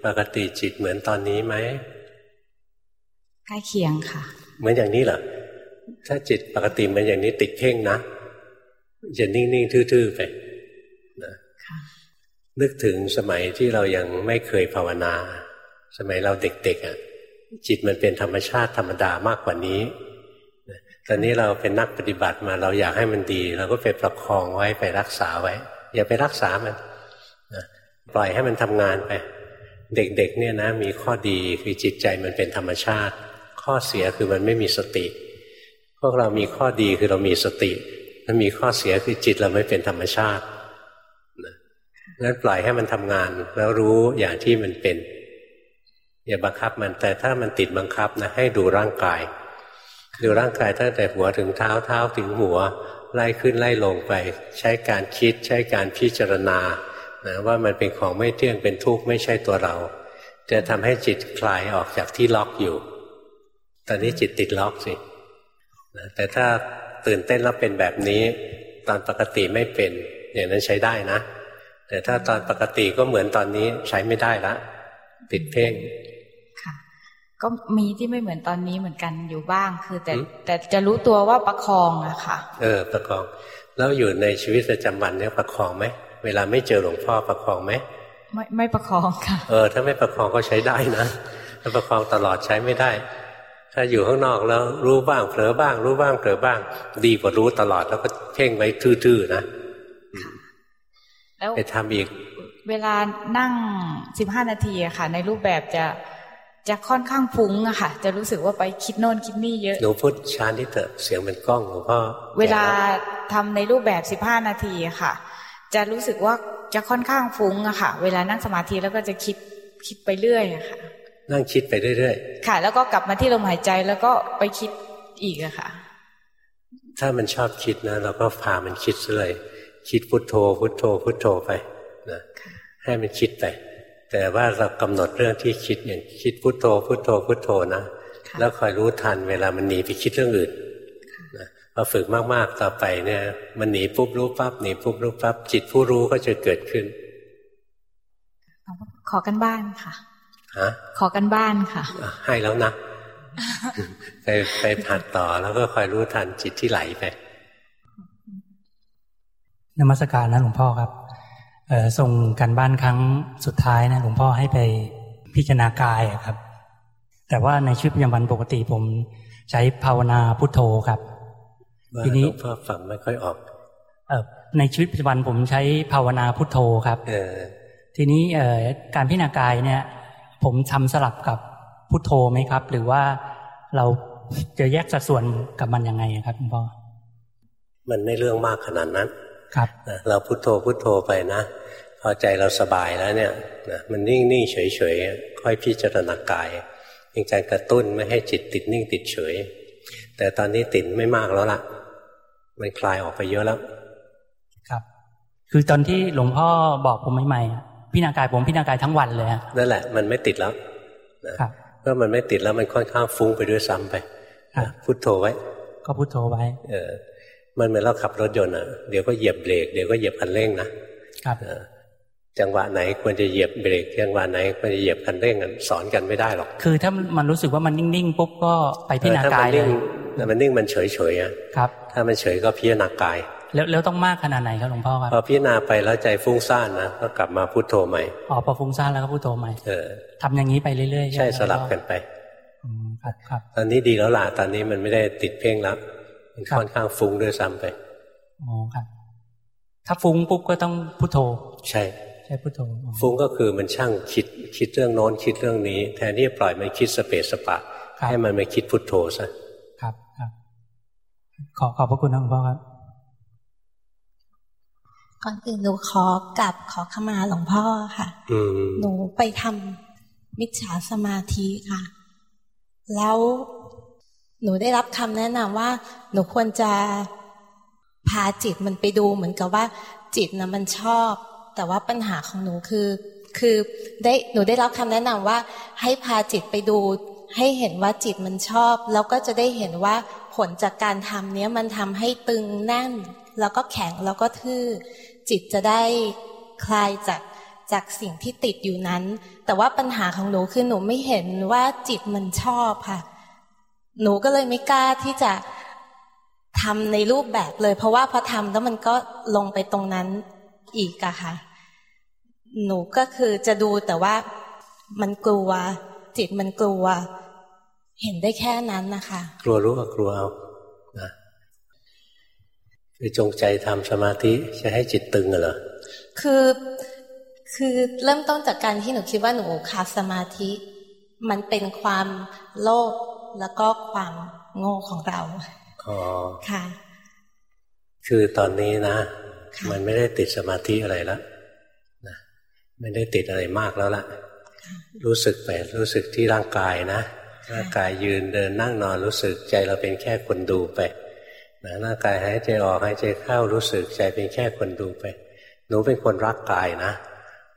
ปกติจิตเหมือนตอนนี้ไหมใกล้เคียงค่ะ เหมือนอย่างนี้เหรอถ้าจิตปกติเหมือนอย่างนี้ติดเพ่งนะจะนิ่งๆทื่อๆไปนะนึกถึงสมัยที่เรายังไม่เคยภาวนา สมัยเราเด็กๆอะจิตมันเป็นธรรมชาติธรรมดามากกว่านี้ ตอนนี้เราเป็นนักปฏิบัติมาเราอยากให้มันดี เราก็ไปประคองไว้ไปรักษาไว้ อย่าไปรักษามันปล่อยให้มันทำงานไป เด็กๆเนี่ยนะ มีข้อดีคือจิตใจมันเป็นธรรมชาติ ข้อเสียคือมันไม่มีสติ พวกเรามีข้อดีคือเรามีสติมันมีข้อเสียคือจิตเราไม่เป็นธรรมชาติงั้นปล่อยให้มันทำงานแล้วรู้อย่างที่มันเป็น อย่าบังคับมันแต่ถ้ามันติดบังคับนะให้ดูร่างกาย ดูร่างกายตั้งแต่หัวถึงเท้าเท้าถึงหัว ไล่ขึ้นไล่ลงไป ใช้การคิดใช้การพิจารณานะว่ามันเป็นของไม่เที่ยงเป็นทุกข์ไม่ใช่ตัวเรา จะทำให้จิตคลายออกจากที่ล็อกอยู่ ตอนนี้จิตติดล็อกสินะแต่ถ้าตื่นเต้นแล้วเป็นแบบนี้ ตอนปกติไม่เป็น อย่างนั้นใช้ได้นะ แต่ถ้าตอนปกติก็เหมือนตอนนี้ใช้ไม่ได้ละติดเพ่ง ก็มีที่ไม่เหมือนตอนนี้เหมือนกันอยู่บ้าง คือ แต่แต่จะรู้ตัวว่าประคองอะค่ะ เออ ประคอง แล้วอยู่ในชีวิตประจำวันเนี่ยประคองไหมเวลาไม่เจอหลวงพ่อประคองไหมไม่ไม่ประคองค่ะ เออ ถ้าไม่ประคองก็ใช้ได้นะถ้าประคองตลอดใช้ไม่ได้ ถ้าอยู่ข้างนอกแล้วรู้บ้างเผลอบ้าง รู้บ้างเผลอบ้าง ดีกว่ารู้ตลอดแล้วก็เพ่งไว้ทื่อๆนะแล้วไปทำอีก เวลานั่งสิบห้านาทีอะค่ะ ในรูปแบบจะ จะค่อนข้างฟุ้งอะค่ะ จะรู้สึกว่าไปคิดโน่นคิดนี่เยอะหนูพูดช้านิดเถอะเสียงมันกล้องหลวงพ่อเวลาทำในรูปแบบสิบห้านาทีอะค่ะ จะรู้สึกว่าจะค่อนข้างฟุ้งอะค่ะ เวลานั่งสมาธิแล้วก็จะคิดคิดไปเรื่อยอะค่ะ นั่งคิดไปเรื่อยๆค่ะ แล้วก็กลับมาที่ลมหายใจแล้วก็ไปคิดอีกอะค่ะ ถ้ามันชอบคิดนะเราก็พามันคิดเลย คิดพุทโธ พุทโธ พุทโธไปนะให้มันคิดไป แต่ว่าเรากำหนดเรื่องที่คิดอย่างคิดพุทโธพุทโธพุทโธนะแล้วคอยรู้ทันเวลามันหนีไปคิดเรื่องอื่นนะพอฝึกมากๆต่อไปเนี่ย มันหนีปุ๊บรู้ปั๊บหนีปุ๊บรู้ปั๊บจิตผู้รู้ก็จะเกิดขึ้น ขอกันบ้านค่ะฮะขอกันบ้านค่ะ ให้แล้วนะไปไปผัดต่อแล้วก็คอยรู้ทันจิตที่ไหลไปนมัสการนะหลวงพ่อครับ ส่งกันบ้านครั้งสุดท้ายนะหลวงพ่อให้ไปพิจารณากายครับ แต่ว่าในชีวิตประจำวันปกติผมใช้ภาวนาพุทโธครับ ทีนี้หลวงพ่อฟังไม่ค่อยออกเอในชีวิตปัจจุบันผมใช้ภาวนาพุทโธครับเออทีนี้เอการพิจารณากายเนี่ย ผมทำสลับกับพุทโธไหมครับ หรือว่าเราจะแยกสัดส่วนกับมันยังไงครับหลวงพ่อมันไม่เรื่องมากขนาดนั้น ครับเราพุโทโธพุโทโธไปนะพอใจเราสบายแล้วเนี่ยนะมันนิ่งนิ่งเฉยเฉยค่อยพิจารณากายเป็นการกระตุ้นไม่ให้จิตติดนิ่งติดเฉย แต่ตอนนี้ติดไม่มากแล้วล่ะ มันคลายออกไปเยอะแล้ว ครับ คือตอนที่หลวงพ่อบอกผมใหม่ๆพิจารณากายผมพิจารณากายทั้งวันเลยนั่นแหละ มันไม่ติดแล้วนะครับเมื่อมันไม่ติดแล้วมันค่อนข้างฟุ้งไปด้วยซ้ำไปพุโทโธไว้ ก็พุโทโธไว้ เออ มันเหมือนเราขับรถยนต์อะเดี๋ยวก็เหยียบเบรกเดี๋ยวก็เหยียบคันเร่งนะครับจังหวะไหนควรจะเหยียบเบรกจังหวะไหนควรจะเหยียบคันเร่งสอนกันไม่ได้หรอก คือถ้ามันรู้สึกว่ามันนิ่งๆปุ๊บก็ไปพิจารณากายเลยถ้ามันนิ่งมันเฉยๆอะครับ ถ้ามันเฉยก็พิจารณากาย แล้วแล้วต้องมากขนาดไหนครับหลวงพ่อครับพอพิจารณาไปแล้วใจฟุ้งซ่านนะก็กลับมาพุโทโธใหม่อ๋อพอฟุ้งซ่านแล้วก็พุโทโธใหม่เออทำอย่างนี้ไปเรื่อยๆใช่สลับกันไปครับครับตอนนี้ดีแล้วล่ะตอนนี้มันไม่ได้ติดเพ่งแล้ว มันค่อนข้างฟุ้งด้วยซ้ำไปอ๋อครับ ถ้าฟุ้งปุ๊บก็ต้องพุทโธ ใช่ ใช่พุทโธฟุ้งก็คือมันช่างคิดคิดเรื่องโน้นคิดเรื่องนี้ แทนที่จะปล่อยมันคิดสเปสสปะ ให้มันไม่คิดพุทโธซะครับครับ ขอขอบพระคุณหลวงพ่อครับก่อนอื่นหนูขอกลับขอขมาหลวงพ่อค่ะหนูไปทำมิจฉาสมาธิค่ะ แล้ว หนูได้รับคำแนะนำว่า หนูควรจะพาจิตมันไปดูเหมือนกับว่า จิตนะมันชอบ แต่ว่าปัญหาของหนูคือ คือได้หนูได้รับคำแนะนำว่า ให้พาจิตไปดู ให้เห็นว่าจิตมันชอบ แล้วก็จะได้เห็นว่าผลจากการทำเนี้ยมันทำให้ตึงแน่น แล้วก็แข็งแล้วก็ทื่อ จิตจะได้คลายจากจากสิ่งที่ติดอยู่นั้น แต่ว่าปัญหาของหนูคือหนูไม่เห็นว่าจิตมันชอบค่ะ หนูก็เลยไม่กล้าที่จะทำในรูปแบบเลย เพราะว่าพอทำแล้วมันก็ลงไปตรงนั้นอีกอะค่ะ หนูก็คือจะดูแต่ว่ามันกลัว จิตมันกลัว เห็นได้แค่นั้นนะคะ กลัวรู้ก็กลัวเอานะไปจงใจทำสมาธิจะให้จิตตึงเหรอคือคือเริ่มต้นจากการที่หนูคิดว่าหนูขาดสมาธิ มันเป็นความโลภ แล้วก็ความโง่ของเราอ๋อค่ะ คือตอนนี้นะ มันไม่ได้ติดสมาธิอะไรแล้วนะไม่ได้ติดอะไรมากแล้วล่ะ รู้สึกไปรู้สึกที่ร่างกายนะร่างกายยืนเดินนั่งนอนรู้สึกใจเราเป็นแค่คนดูไปนะร่างกายหายใจออกหายใจเข้ารู้สึกใจเป็นแค่คนดูไป หนูเป็นคนรักกายนะ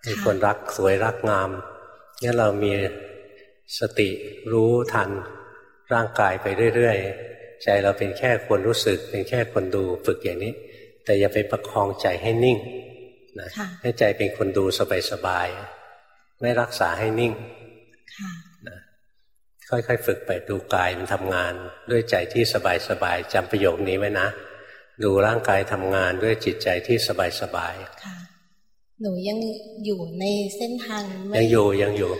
เป็นคนรักสวยรักงามงั้นเรามีสติรู้ทัน ร่างกายไปเรื่อยๆ ใจเราเป็นแค่คนรู้สึก เป็นแค่คนดูฝึกอย่างนี้ แต่อย่าไปประคองใจให้นิ่งนะให้ใจเป็นคนดูสบายๆไม่รักษาให้นิ่งนะค่อยๆ ฝึกไปดูกายมันทำงาน ด้วยใจที่สบายๆจำประโยคนี้ไว้นะ ดูร่างกายทำงานด้วยจิตใจที่สบายๆหนูยังอยู่ในเส้นทางยังอยู่ยังอยู่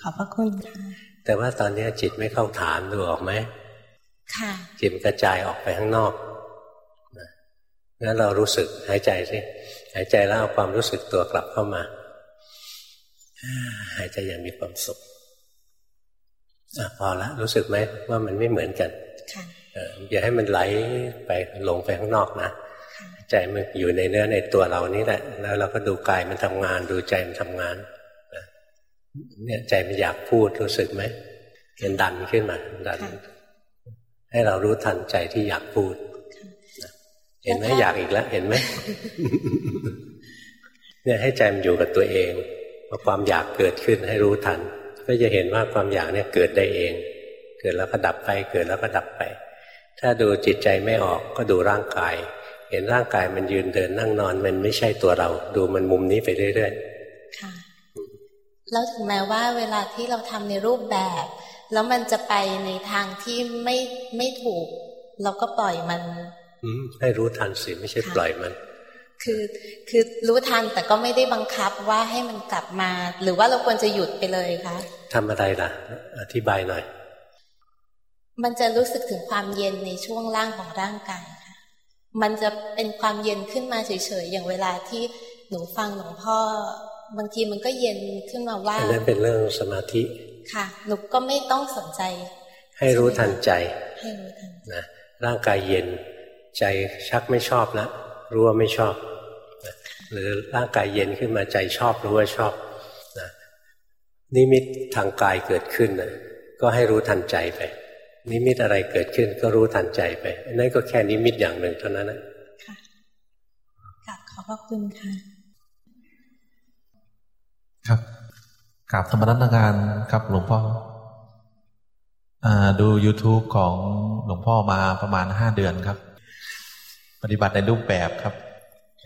ขอบพระคุณค่ะ แต่ว่าตอนนี้จิตไม่เข้าฐานดูออกไหมค่ะ จิตกระจายออกไปข้างนอกนะงั้นเรารู้สึกหายใจสิหายใจแล้วเอาความรู้สึกตัวกลับเข้ามา หายใจอย่างมีความสุขอพอละรู้สึกไหมว่ามันไม่เหมือนกันอย่าให้มันไหลไปลงไปข้างนอกนะใจมันอยู่ในเนื้อในตัวเรานี่แหละ แล้วเราก็ดูกายมันทำงาน ดูใจมันทำงาน เนี่ยใจมันอยากพูดรู้สึกไหมมันดันขึ้นมาดัน ให้เรารู้ทันใจที่อยากพูด เห็นไหมอยากอีกแล้ว เห็นไหมเนี่ยให้ใจมันอยู่กับตัวเองพอความอยากเกิดขึ้นให้รู้ทัน ก็จะเห็นว่าความอยากเนี่ยเกิดได้เอง เกิดแล้วก็ดับไป เกิดแล้วก็ดับไป ถ้าดูจิตใจไม่ออกก็ดูร่างกาย เห็นร่างกายมันยืนเดินนั่งนอน มันไม่ใช่ตัวเรา ดูมันมุมนี้ไปเรื่อยๆ แล้วถึงแม้ว่าเวลาที่เราทำในรูปแบบ แล้วมันจะไปในทางที่ไม่ไม่ถูก เราก็ปล่อยมัน อืมให้รู้ทันสิไม่ใช่ปล่อยมัน คือคือรู้ทันแต่ก็ไม่ได้บังคับว่าให้มันกลับมา หรือว่าเราควรจะหยุดไปเลยคะทำอะไรล่ะ อธิบายหน่อย มันจะรู้สึกถึงความเย็นในช่วงล่างของร่างกายค่ะมันจะเป็นความเย็นขึ้นมาเฉยๆอย่างเวลาที่หนูฟังหลวงพ่อ บางทีมันก็เย็นขึ้นมาว่าอันนั้นเป็นเรื่องสมาธิค่ะหนูก็ไม่ต้องสนใจ ให้รู้ทันใจให้รู้ทันนะร่างกายเย็นใจชักไม่ชอบแล้วรู้ว่าไม่ชอบหรือร่างกายเย็นขึ้นมาใจชอบรู้ว่าชอบนะนิมิตทางกายเกิดขึ้นนะก็ให้รู้ทันใจไป นิมิตอะไรเกิดขึ้นก็รู้ทันใจไปนั่นก็แค่นิมิตอย่างหนึ่งเท่านั้นนะค่ะขอบพระคุณค่ะ ครับกราบธรรมนัตการครับหลวงพ่ออดู YouTube ของหลวงพ่อมาประมาณห้าเดือนครับ ปฏิบัติในรูปแบบครับ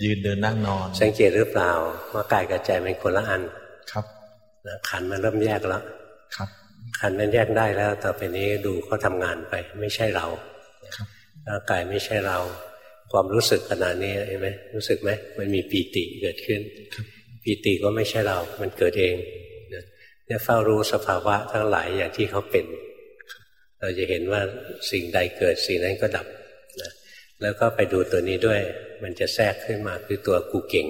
ยืนเดินนั่งนอน สังเกตหรือเปล่า ว่ากายกับใจเป็นคนละอันครับนะขันมันเริ่มแยกแล้วครับ ขันมันแยกได้แล้วต่อไปนี้ดูเขาทางานไป ไม่ใช่เราครับร่างกายไม่ใช่เรา ความรู้สึกขนาดนี้เห็นไหมรู้สึกไหมมันมีปีติเกิดขึ้นครับ ปีติก็ไม่ใช่เรา มันเกิดเองเนี่ยเฝ้ารู้สภาวะทั้งหลายอย่างที่เขาเป็น เราจะเห็นว่าสิ่งใดเกิดสิ่งนั้นก็ดับนะแล้วก็ไปดูตัวนี้ด้วย มันจะแทรกขึ้นมาคือตัวกูเก่ง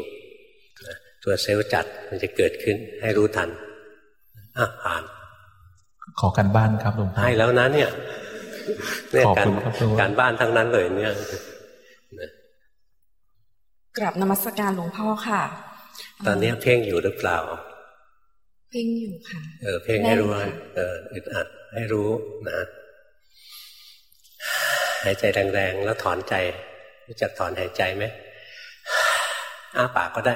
นะตัวเซลล์จัดมันจะเกิดขึ้นให้รู้ทันอะผ่าน ขอกันบ้านครับหลวงพ่อให้แล้วนะเนี่ยเนี่ยการการบ้านทั้งนั้นเลยเนี่ยกลับนมัสการหลวงพ่อค่ะ ตอนนี้เพ่งอยู่หรือเปล่า เพ่งอยู่ค่ะ เออ เพ่งให้รู้เอออึดอัดให้รู้นะหายใจแรงๆแล้วถอนใจรู้จักถอนหายใจไหมอ้าปากก็ได้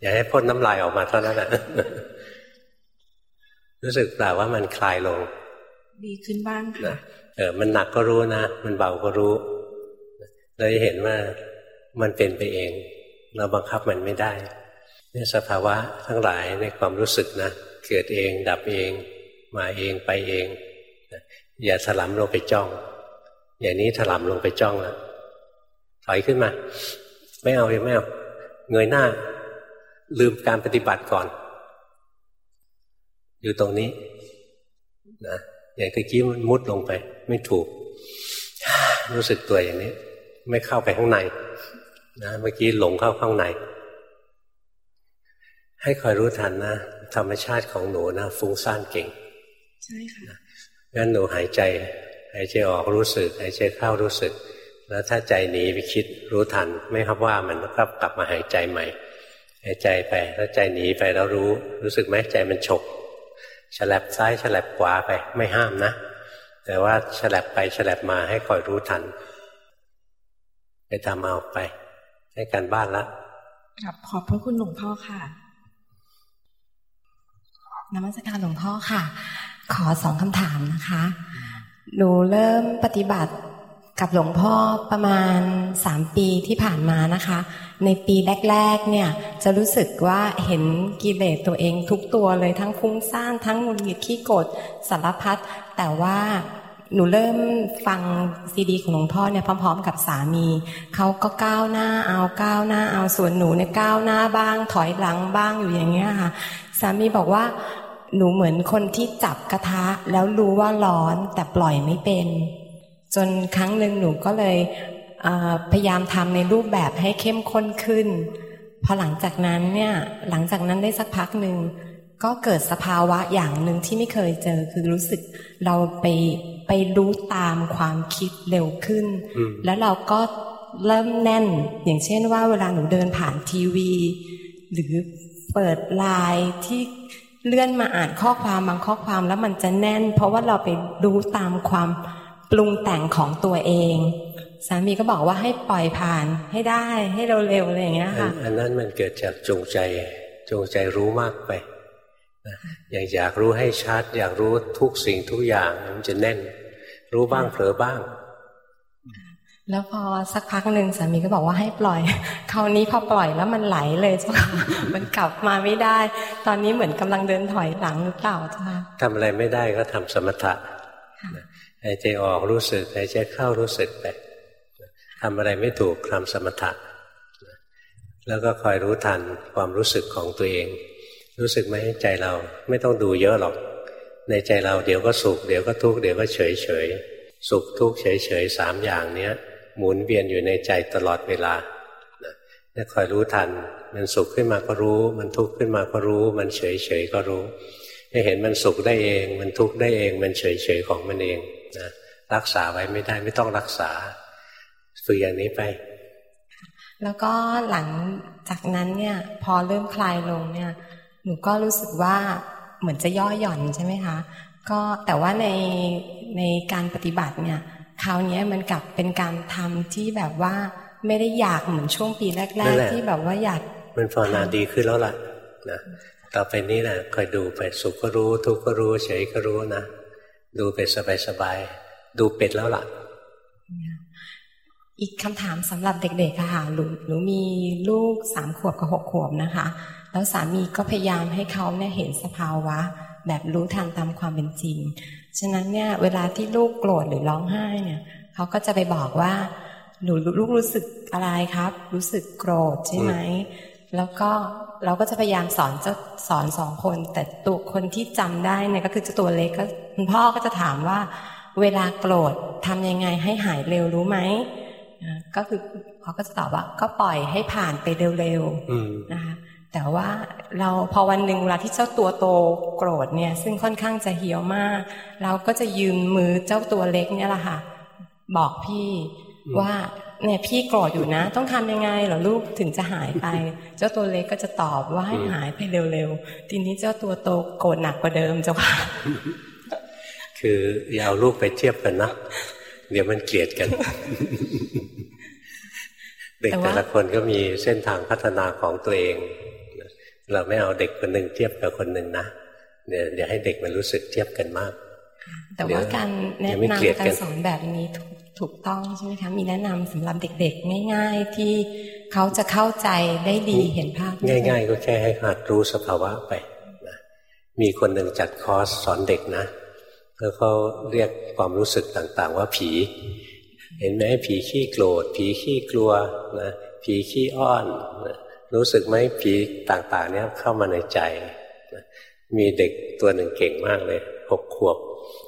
อย่าให้พ่นน้ำลายออกมาเท่านั้นแหละรู้สึกเปล่าว่ามันคลายลง ดีขึ้นบ้างค่ะเออ มันหนักก็รู้นะ มันเบาก็รู้เราจะเห็นว่ามันเป็นไปเอง เราบังคับมันไม่ได้เนี่สภาวะทั้งหลายในความรู้สึกนะเกิดเองดับเอง มาเองไปเอง อย่าถลำลงไปจ้อง อย่างนี้ถลำลงไปจ้องแล้วถอยขึ้นมา ไม่เอาไม่เอาเงยหน้า ลืมการปฏิบัติก่อน อยู่ตรงนี้นะอย่างตะกี้มันมุดลงไป ไม่ถูก รู้สึกตัวอย่างนี้ ไม่เข้าไปข้างใน นะเมื่อกี้หลงเข้าข้างใน ให้คอยรู้ทันนะ ธรรมชาติของหนูนะฟุ้งซ่านเก่ง ใช่ค่ะงั้นหนูหายใจ หายใจออกรู้สึก หายใจเข้ารู้สึก แล้วถ้าใจหนีไปคิดรู้ทัน ไม่ครับว่ามันก็กลับมาหายใจใหม่ หายใจไป แล้วใจหนีไปแล้วรู้ รู้สึกไหมใจมันฉกฉลับซ้ายฉลับขวาไป ไม่ห้ามนะ แต่ว่าฉลับไปฉลับมาให้คอยรู้ทัน ไปทำเอาไป ให้การบ้านละครับขอบพระคุณหลวงพ่อค่ะนมัสการหลวงพ่อค่ะ ขอสองคำถามนะคะ หนูเริ่มปฏิบัติกับหลวงพ่อประมาณสามปีที่ผ่านมานะคะ ในปีแรกๆเนี่ยจะรู้สึกว่าเห็นกิเลสตัวเองทุกตัวเลยทั้งฟุ้งซ่านทั้งหงุดหงิดขี้โกรธสารพัดแต่ว่า หนูเริ่มฟังซีดีของหลวงพ่อเนี่ยพร้อม ๆ กับสามีเขาก็ก้าวหน้าเอาก้าวหน้าเอาส่วนหนูเนี่ยก้าวหน้าบ้าง ถอยหลังบ้างอยู่อย่างเงี้ยค่ะ สามีบอกว่าหนูเหมือนคนที่จับกระทะแล้วรู้ว่าร้อนแต่ปล่อยไม่เป็น จนครั้งหนึ่งหนูก็เลยพยายามทำในรูปแบบให้เข้มข้นขึ้น พอหลังจากนั้นเนี่ยหลังจากนั้นได้สักพักหนึ่ง ก็เกิดสภาวะอย่างหนึ่งที่ไม่เคยเจอ คือรู้สึกเราไปไปรู้ตามความคิดเร็วขึ้น แล้วเราก็เริ่มแน่น อย่างเช่นว่าเวลาหนูเดินผ่านทีวี หรือเปิดไลน์ที่เลื่อนมาอ่านข้อความบางข้อความแล้วมันจะแน่น เพราะว่าเราไปดูตามความปรุงแต่งของตัวเอง สามีก็บอกว่าให้ปล่อยผ่านให้ได้ให้เร็วๆอะไรอย่างเงี้ยค่ะอันนั้นมันเกิดจากจงใจจงใจรู้มากไป อย่างอยากรู้ให้ชัด อยากรู้ทุกสิ่งทุกอย่างมันจะแน่น รู้บ้างเผลอบ้าง แล้วพอสักพักหนึ่งสามีก็บอกว่าให้ปล่อย คราวนี้พอปล่อยแล้วมันไหลเลยจ้ามันกลับมาไม่ได้ ตอนนี้เหมือนกำลังเดินถอยหลังหรือเปล่าจ้าทำอะไรไม่ได้ก็ทำสมถะหายใจออกรู้สึกหายใจเข้ารู้สึกไปทำอะไรไม่ถูกทำสมถะแล้วก็คอยรู้ทันความรู้สึกของตัวเอง รู้สึกไหมใจเราไม่ต้องดูเยอะหรอก ในใจเราเดี๋ยวก็สุขเดี๋ยวก็ทุกข์เดี๋ยวก็เฉยเฉยสุขทุกข์เฉยเฉยสามอย่างเนี้ย หมุนเวียนอยู่ในใจตลอดเวลาเนี่ยคอยรู้ทัน มันสุขขึ้นมาก็รู้ มันทุกข์ขึ้นมาก็รู้ มันเฉยเฉยก็รู้ให้เห็นมันสุขได้เอง มันทุกข์ได้เอง มันเฉยเฉยของมันเองนะรักษาไว้ไม่ได้ไม่ต้องรักษาฝึกอย่างนี้ไป แล้วก็หลังจากนั้นเนี่ย พอเริ่มคลายลงเนี่ย หนูก็รู้สึกว่าเหมือนจะย่อหย่อนใช่ไหมคะ ก็แต่ว่าในในการปฏิบัติเนี่ยคราวนี้มันกลับเป็นการทำที่แบบว่าไม่ได้อยากเหมือนช่วงปีแรก ๆ ที่แบบว่าอยากมันภาวนาดีขึ้นแล้วล่ะนะต่อไปนี้นะคอยดูไปสุขก็รู้ ทุกข์ก็รู้เฉยก็รู้นะดูไปสบายๆดูเป็ดแล้วล่ะ อีกคำถามสำหรับเด็กๆค่ะหนูหนูมีลูกสามขวบกับหกขวบนะคะ แล้วสามีก็พยายามให้เขาเนี่ยเห็นสภาวะ แบบรู้ทันตามความเป็นจริง ฉะนั้นเนี่ยเวลาที่ลูกโกรธหรือร้องไห้เนี่ยเขาก็จะไปบอกว่าหนูลูกรู้สึกอะไรครับ รู้สึกโกรธใช่ไหมแล้วก็เราก็จะพยายามสอนเจ้าสอนสองคน แต่ตัวคนที่จำได้เนี่ยก็คือจะตัวเล็กก็คุณพ่อก็จะถามว่า เวลาโกรธทำยังไงให้หายเร็วรู้ไหมก็คือเขาก็จะตอบว่าก็ปล่อยให้ผ่านไปเร็วๆนะคะ แต่ว่าเราพอวันหนึ่งเวลาที่เจ้าตัวโตโกรธเนี่ย ซึ่งค่อนข้างจะเหี่ยวมาก เราก็จะยืมมือเจ้าตัวเล็กเนี่ยแหละค่ะ บอกพี่ว่าเนี่ยพี่โกรธอยู่นะ ต้องทำยังไงเหรอลูกถึงจะหายไป เจ้าตัวเล็กก็จะตอบว่าให้หายไปเร็วๆ ทีนี้เจ้าตัวโตโกรธหนักกว่าเดิมเจ้าค่ะ คืออย่าเอาลูกไปเทียบกันนะเดี๋ยวมันเกลียดกันดเด็กแต่ละคนก็มีเส้นทางพัฒนาของตัวเอง เราไม่เอาเด็กคนหนึ่งเทียบกับคนหนึ่งนะเดี๋ยวเดี๋ยวให้เด็กมันรู้สึกเทียบกันมาก แต่ว่าการแนะนำการสอนแบบนี้ถูกต้องใช่ไหมคะมีแนะนำสำหรับเด็กๆง่ายๆที่เขาจะเข้าใจได้ดีเห็นภาพ ง่าย ๆ ก็แค่ให้หัดรู้สภาวะไปนะมีคนหนึ่งจัดคอร์สสอนเด็กนะเพื่อเขาเรียกความรู้สึกต่างๆ ว่าผี เห็นไหมผีขี้โกรธ ผีขี้กลัวนะผีขี้อ้อนนะ รู้สึกไหมผีต่างๆ เนี้ยเข้ามาในใจ มีเด็กตัวหนึ่งเก่งมากเลยหกขวบ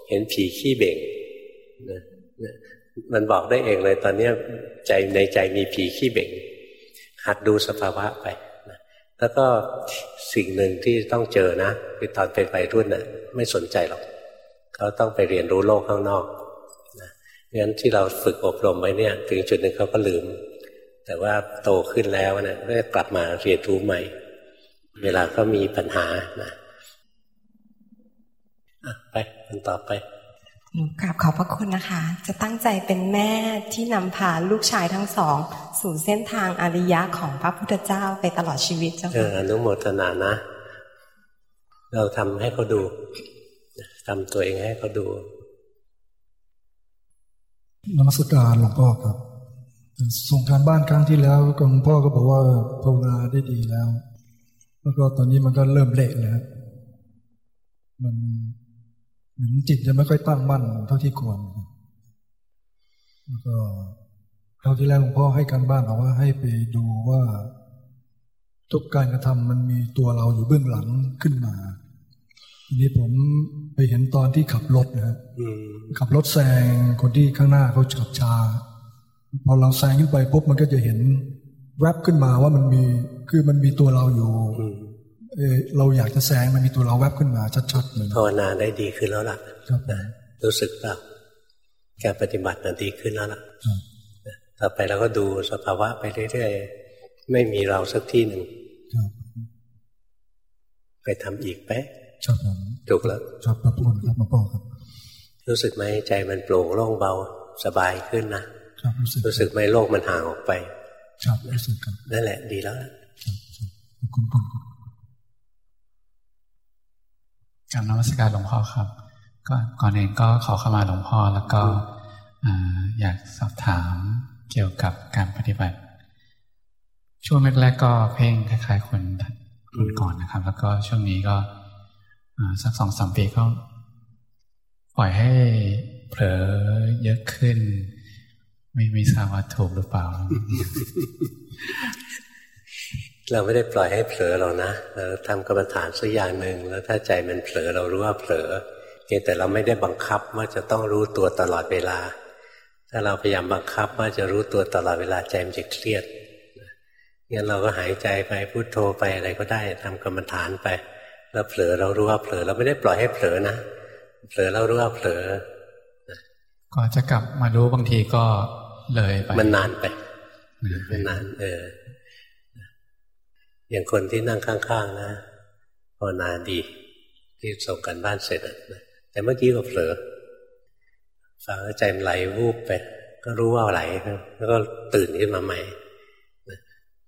เห็นผีขี้เบ่งนะมันบอกได้เองเลยตอนนี้ใจในใจมีผีขี้เบ่ง หัดดูสภาวะไปนะแล้วก็สิ่งหนึ่งที่ต้องเจอนะคือตอนเป็นวัยรุ่นนะ่ะไม่สนใจหรอก เขาต้องไปเรียนรู้โลกข้างนอกนะงั้นที่เราฝึกอบรมไว้เนี่ย ถึงจุดหนึ่งเขาก็ลืม แต่ว่าโตขึ้นแล้วนะก็กลับมาเรียนรู้ใหม่ เวลาก็มีปัญหานะไปคนต่อไปหนูกราบขอบพระคุณนะคะ จะตั้งใจเป็นแม่ที่นำพาลูกชายทั้งสอง สู่เส้นทางอริยะของพระพุทธเจ้าไปตลอดชีวิตเจ้าค่ะอนุโมทนานะ เราทำให้เขาดูทำตัวเองให้เขาดูนมัสการหลวงพ่อครับ ส่งการบ้านครั้งที่แล้วหลวงพ่อก็บอกว่าภาวนาได้ดีแล้ว แล้วก็ตอนนี้มันก็เริ่มเละแล้วมันเหมือนจิตจะไม่ค่อยตั้งมั่นเท่าที่ควรแล้วก็คราวที่แล้วหลวงพ่อให้การบ้านบอกว่าให้ไปดูว่า ทุกการกระทำมันมีตัวเราอยู่เบื้องหลังขึ้นมาทีนี้ผมไปเห็นตอนที่ขับรถนะขับรถแซงคนที่ข้างหน้าเขาขับช้า พอเราแซงขึ้นไปปุ๊บมันก็จะเห็นแวบขึ้นมาว่ามันมีคือมันมีตัวเราอยู่เออเราอยากจะแซงมันมีตัวเราแวบขึ้นมาชัดๆเลยภาวนาได้ดีขึ้นแล้วล่ะนะรู้สึกเปล่าการปฏิบัตินั้นดีขึ้นแล้วล่ะต่อไปเราก็ดูสภาวะไปเรื่อยๆไม่มีเราสักที่หนึ่งไปทำอีกไปครับผมถูกแล้วครับพระพุทธครับมาพ่อครับ รู้สึกไหมใจมันโปร่งโล่งเบาสบายขึ้นนะ ครับรู้สึก รู้สึกไหมโลกมันห่างออกไปครับรู้สึกครับนั่นแหละดีแล้วครับขอบคุณครับกรรมนมัสการหลวงพ่อครับ ก็ก่อนอื่นก็ขอเข้ามาหลวงพ่อแล้วก็อยากสอบถามเกี่ยวกับการปฏิบัติ ช่วงแรกๆก็เพ่งคล้ายๆคนก่อนนะครับ แล้วก็ช่วงนี้ก็สักสองสามปีก็ปล่อยให้เผลอเยอะขึ้น ไม่ไม่ทราบว่าถูกหรือเปล่า เราไม่ได้ปล่อยให้เผลอเรานะเราทำกรรมฐานสักอย่างหนึ่งแล้วถ้าใจมันเผลอเรารู้ว่าเผลอเพียงแต่เราไม่ได้บังคับว่าจะต้องรู้ตัวตลอดเวลา ถ้าเราพยายามบังคับว่าจะรู้ตัวตลอดเวลาใจมันจะเครียดงั้นเราก็หายใจไปพุโทโธไปอะไรก็ได้ทำกรรมฐานไป แล้วเผลอเรารู้ว่าเผลอเราไม่ได้ปล่อยให้เผลอนะเผลอเรารู้ว่าเผลอก็จะกลับมารู้บางทีก็ เลยไปมันนานไปมันนาน เออ อย่างคนที่นั่งข้างๆนะภาวนาดี ที่ส่งกันบ้านเสร็จนะแต่เมื่อกี้ก็เผลอฟังใจมันไหลวูบไป ก็รู้ว่าไหลแล้วก็ตื่นขึ้นมาใหม่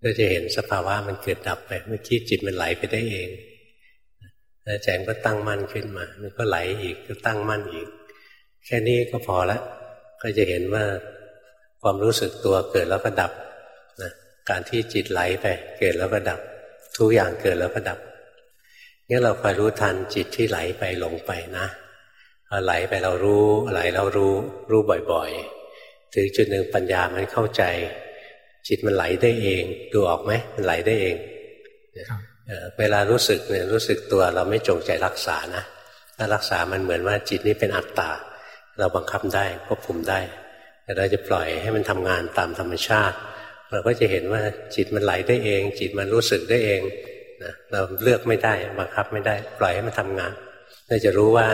ก็จะเห็นสภาวะมันเกิดดับไป เมื่อกี้จิตมันไหลไปได้เองแล้วใจมันก็ตั้งมั่นขึ้นมา มันก็ไหลอีกก็ตั้งมั่นอีก แค่นี้ก็พอแล้วก็จะเห็นว่า ความรู้สึกตัวเกิดแล้วก็ดับการที่จิตไหลไปเกิดแล้วก็ดับ ทุกอย่างเกิดแล้วก็ดับนี่เราคอยรู้ทันจิตที่ไหลไปหลงไปนะพอไหลไปเรารู้ไหลเรารู้รู้บ่อยๆ ถึงจุดหนึ่งปัญญามันเข้าใจ จิตมันไหลได้เองดูออกไหมมันไหลได้เองเวลารู้สึกเนี่ยรู้สึกตัวเราไม่จงใจรักษานะถ้ารักษามันเหมือนว่าจิตนี้เป็นอัตตา เราบังคับได้ควบคุมได้ แต่เราจะปล่อยให้มันทำงานตามธรรมชาติ เราก็จะเห็นว่าจิตมันไหลได้เอง จิตมันรู้สึกได้เองนะเราเลือกไม่ได้บังคับไม่ได้ ปล่อยให้มันทำงานเราจะรู้ว่า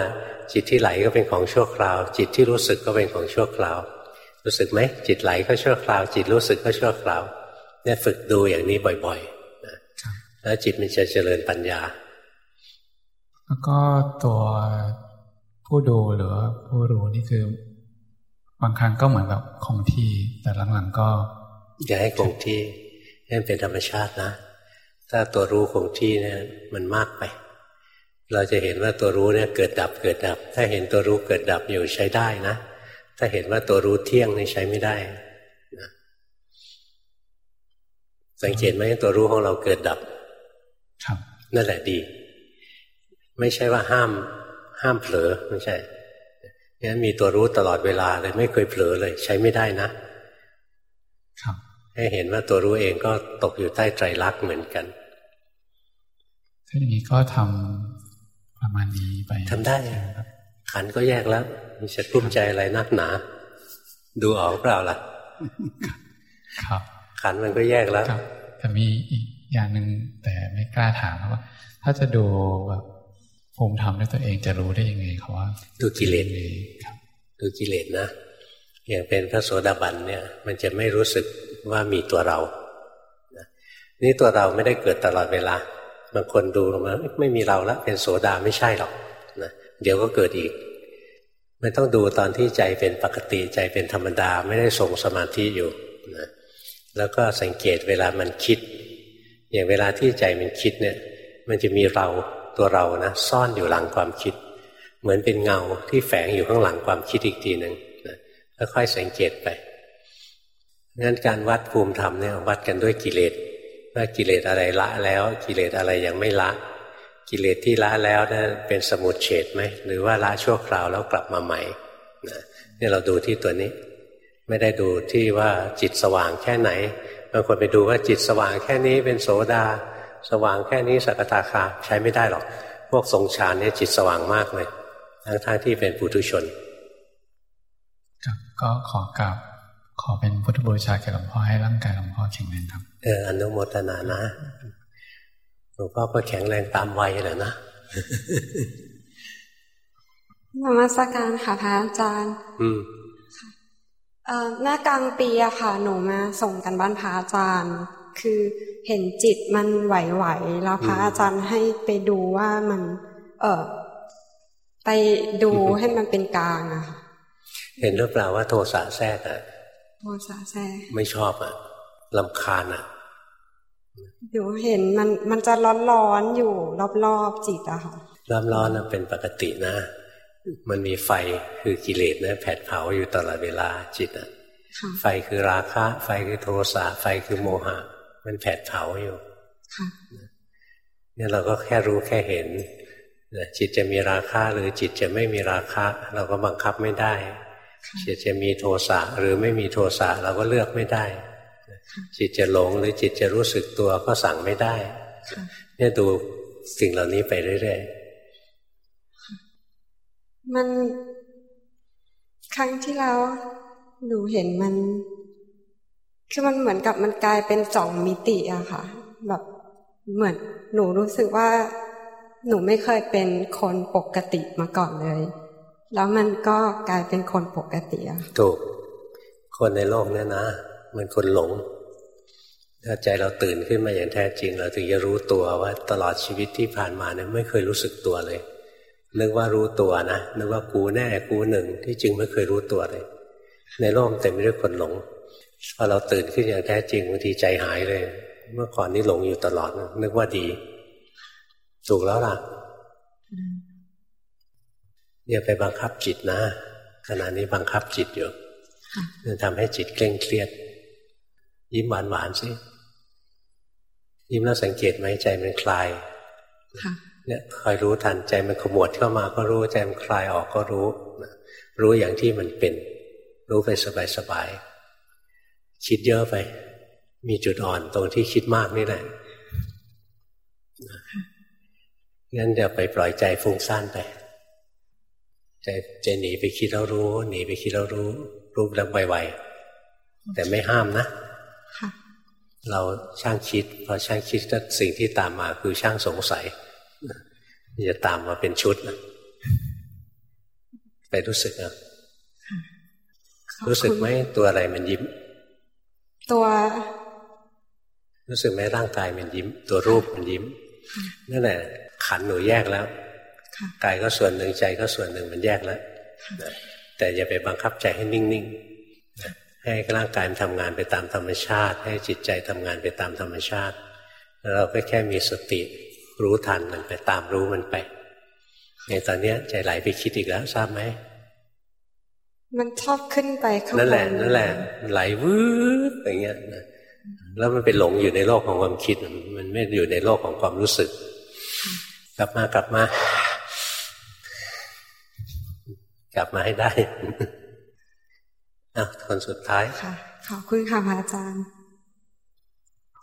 จิตที่ไหลก็เป็นของชั่วคราว จิตที่รู้สึกก็เป็นของชั่วคราว รู้สึกไหมจิตไหลก็ชั่วคราว จิตรู้สึกก็ชั่วคราวเนี่ยฝึกดูอย่างนี้บ่อยๆนะแล้วจิตมันจะเจริญปัญญา แล้วก็ตัวผู้ดูหรือผู้รู้นี่คือ บางครั้งก็เหมือนแบบคงที่ แต่หลังๆก็อย่าให้คงที่นั่นเป็นธรรมชาตินะ ถ้าตัวรู้คงที่เนี่ยมันมากไป เราจะเห็นว่าตัวรู้เนี่ยเกิดดับเกิดดับ ถ้าเห็นตัวรู้เกิดดับอยู่ใช้ได้นะ ถ้าเห็นว่าตัวรู้เที่ยงนี่ใช้ไม่ได้นะสังเกตไหมตัวรู้ของเราเกิดดับ ครับ นั่นแหละดี ไม่ใช่ว่าห้าม ห้ามเผลอไม่ใช่ งั้นมีตัวรู้ตลอดเวลาเลยไม่เคยเผลอเลย ใช้ไม่ได้นะ ครับให้เห็นว่าตัวรู้เองก็ตกอยู่ใต้ไตรลักษณ์เหมือนกันถ้าอย่างนี้ก็ทำประมาณนี้ไปทำได้ครับขันก็แยกแล้วมีจะกลุ้มใจอะไรนักหนา ดูออกเปล่าล่ะ ครับ ขันมันก็แยกแล้วแต่มีอีกอย่างหนึ่งแต่ไม่กล้าถามว่า ถ้าจะดูแบบ ภูมิธรรมด้วยตัวเองจะรู้ได้ยังไงเขาว่าดูกิเลสครับดูกิเลสนะอย่างเป็นพระโสดาบันเนี่ย มันจะไม่รู้สึกว่ามีตัวเรานี่ตัวเราไม่ได้เกิดตลอดเวลาบางคนดูลงมาไม่มีเราแล้วเป็นโสดาไม่ใช่หรอกนะเดี๋ยวก็เกิดอีกไม่ต้องดูตอนที่ใจเป็นปกติใจเป็นธรรมดาไม่ได้ทรงสมาธิอยู่นะแล้วก็สังเกตเวลามันคิด อย่างเวลาที่ใจมันคิดเนี่ย มันจะมีเรา ตัวเรานะซ่อนอยู่หลังความคิด เหมือนเป็นเงาที่แฝงอยู่ข้างหลังความคิดอีกทีหนึ่งนะค่อยๆสังเกตไปงั้นการวัดภูมิธรรมเนี่ยวัดกันด้วยกิเลสว่ากิเลสอะไรละแล้ว กิเลสอะไรยังไม่ละ กิเลสที่ละแล้วนะเป็นสมุดเฉดไหมหรือว่าละชั่วคราวแล้วกลับมาใหม่นะนี่เราดูที่ตัวนี้ ไม่ได้ดูที่ว่าจิตสว่างแค่ไหนบางคนไปดูว่าจิตสว่างแค่นี้เป็นโสดา สว่างแค่นี้สักตาคาใช้ไม่ได้หรอก พวกทรงฌานเนี่ยจิตสว่างมากเลย ทั้งทที่เป็นปุถุชน ครับก็ขอกราบขอเป็นพุทธบูชาแก่หลวงพ่อให้ร่างกายหลวงพ่อแข็งแรงครับ เอออนุโมทนานะหลวงพ่อก็แข็งแรงตามวัยแหละนะนมัสการค่ะพระอาจารย์ อืมหน้ากลางปีอะค่ะ หนูมาส่งกันบ้านพระอาจารย์ คือเห็นจิตมันไหวๆแล้วพระอาจารย์ให้ไปดูว่ามัน เออไปดูให้มันเป็นกลางอะค่ะเห็นหรือเปล่าว่าโทสะแทรกอะโทสะแทรกไม่ชอบอะลำคาญอะเดี๋ยวเห็นมันมันจะร้อนร้อนอยู่รอบๆจิตอะค่ะร้อนร้อนเป็นปกตินะ มันมีไฟคือกิเลสนะแผดเผาอยู่ตลอดเวลาจิตอะไฟคือราคะ ไฟคือโทสะไฟคือโมหะ มันแผดเผาอยู่เนี่ยเราก็แค่รู้แค่เห็นจิตจะมีราคะหรือจิตจะไม่มีราคะ เราก็บังคับไม่ได้ จิตจะมีโทสะหรือไม่มีโทสะเราก็เลือกไม่ได้ จิตจะหลงหรือจิตจะรู้สึกตัวก็สั่งไม่ได้เนี่ยดูสิ่งเหล่านี้ไปเรื่อยๆมันครั้งที่แล้วหนูเห็นมัน คือมันเหมือนกับมันกลายเป็นสองมิติอะค่ะ แบบเหมือนหนูรู้สึกว่า หนูไม่เคยเป็นคนปกติมาก่อนเลย แล้วมันก็กลายเป็นคนปกติอะถูก คนในโลกเนี้นะ มันคนหลง ถ้าใจเราตื่นขึ้นมาอย่างแท้จริง เราถึงจะรู้ตัวว่าตลอดชีวิตที่ผ่านมาเนี่ยไม่เคยรู้สึกตัวเลย นึกว่ารู้ตัวนะนึกว่ากูแน่กูหนึ่งที่จริงไม่เคยรู้ตัวเลย ในโลกเต็มไปด้วยคนหลง พอเราตื่นขึ้นอย่างแท้จริงบางทีใจหายเลย เมื่อก่อนนี้หลงอยู่ตลอดนึกว่าดี ถูกแล้วล่ะอย่าไปบังคับจิตนะ ขณะนี้บังคับจิตอยู่จะทำให้จิตเคร่งเครียด ยิ้มหวานหวานสิยิ้มแล้วสังเกตไหมใจมันคลายเนี่ยคอยรู้ทันใจมันขมวดเข้ามาก็รู้ใจมันคลายออกก็รู้ รู้อย่างที่มันเป็น รู้ไปสบายๆ คิดเยอะไป มีจุดอ่อนตรงที่คิดมากนี่แหละงั้นเดี๋ยวไปปล่อยใจฟุ้งซ่านไปใจใจหนีไปคิดแล้วรู้ หนีไปคิดแล้วรู้ รู้แล้วไวๆแต่ไม่ห้ามนะเราช่างคิด พอช่างคิดก็สิ่งที่ตามมาคือช่างสงสัยจะตามมาเป็นชุดนะไปรู้สึกอะรู้สึกไหมตัวอะไรมันยิ้ม ตัวรู้สึกไหมร่างกายมันยิ้ม ตัวรูปมันยิ้มนั่นแหละขันหนูแยกแล้วกายก็ส่วนหนึ่งใจก็ส่วนหนึ่งมันแยกแล้วแต่อย่าไปบังคับใจให้นิ่งๆให้ร่างกายมันทำงานไปตามธรรมชาติ ให้จิตใจทำงานไปตามธรรมชาติ แล้วเราก็แค่มีสติรู้ทันมันไปตามรู้มันไปในตอนนี้ใจไหลไปคิดอีกแล้วทราบไหม มันชอบขึ้นไปข้างบนนั่นแหละนั่นแหละไหลวืบอย่างเงี้ยนะแล้วมันเป็นหลงอยู่ในโลกของความคิด มันไม่อยู่ในโลกของความรู้สึก กลับมากลับมา กลับมาให้ได้อะคนสุดท้ายค่ะ ขอบคุณค่ะพระอาจารย์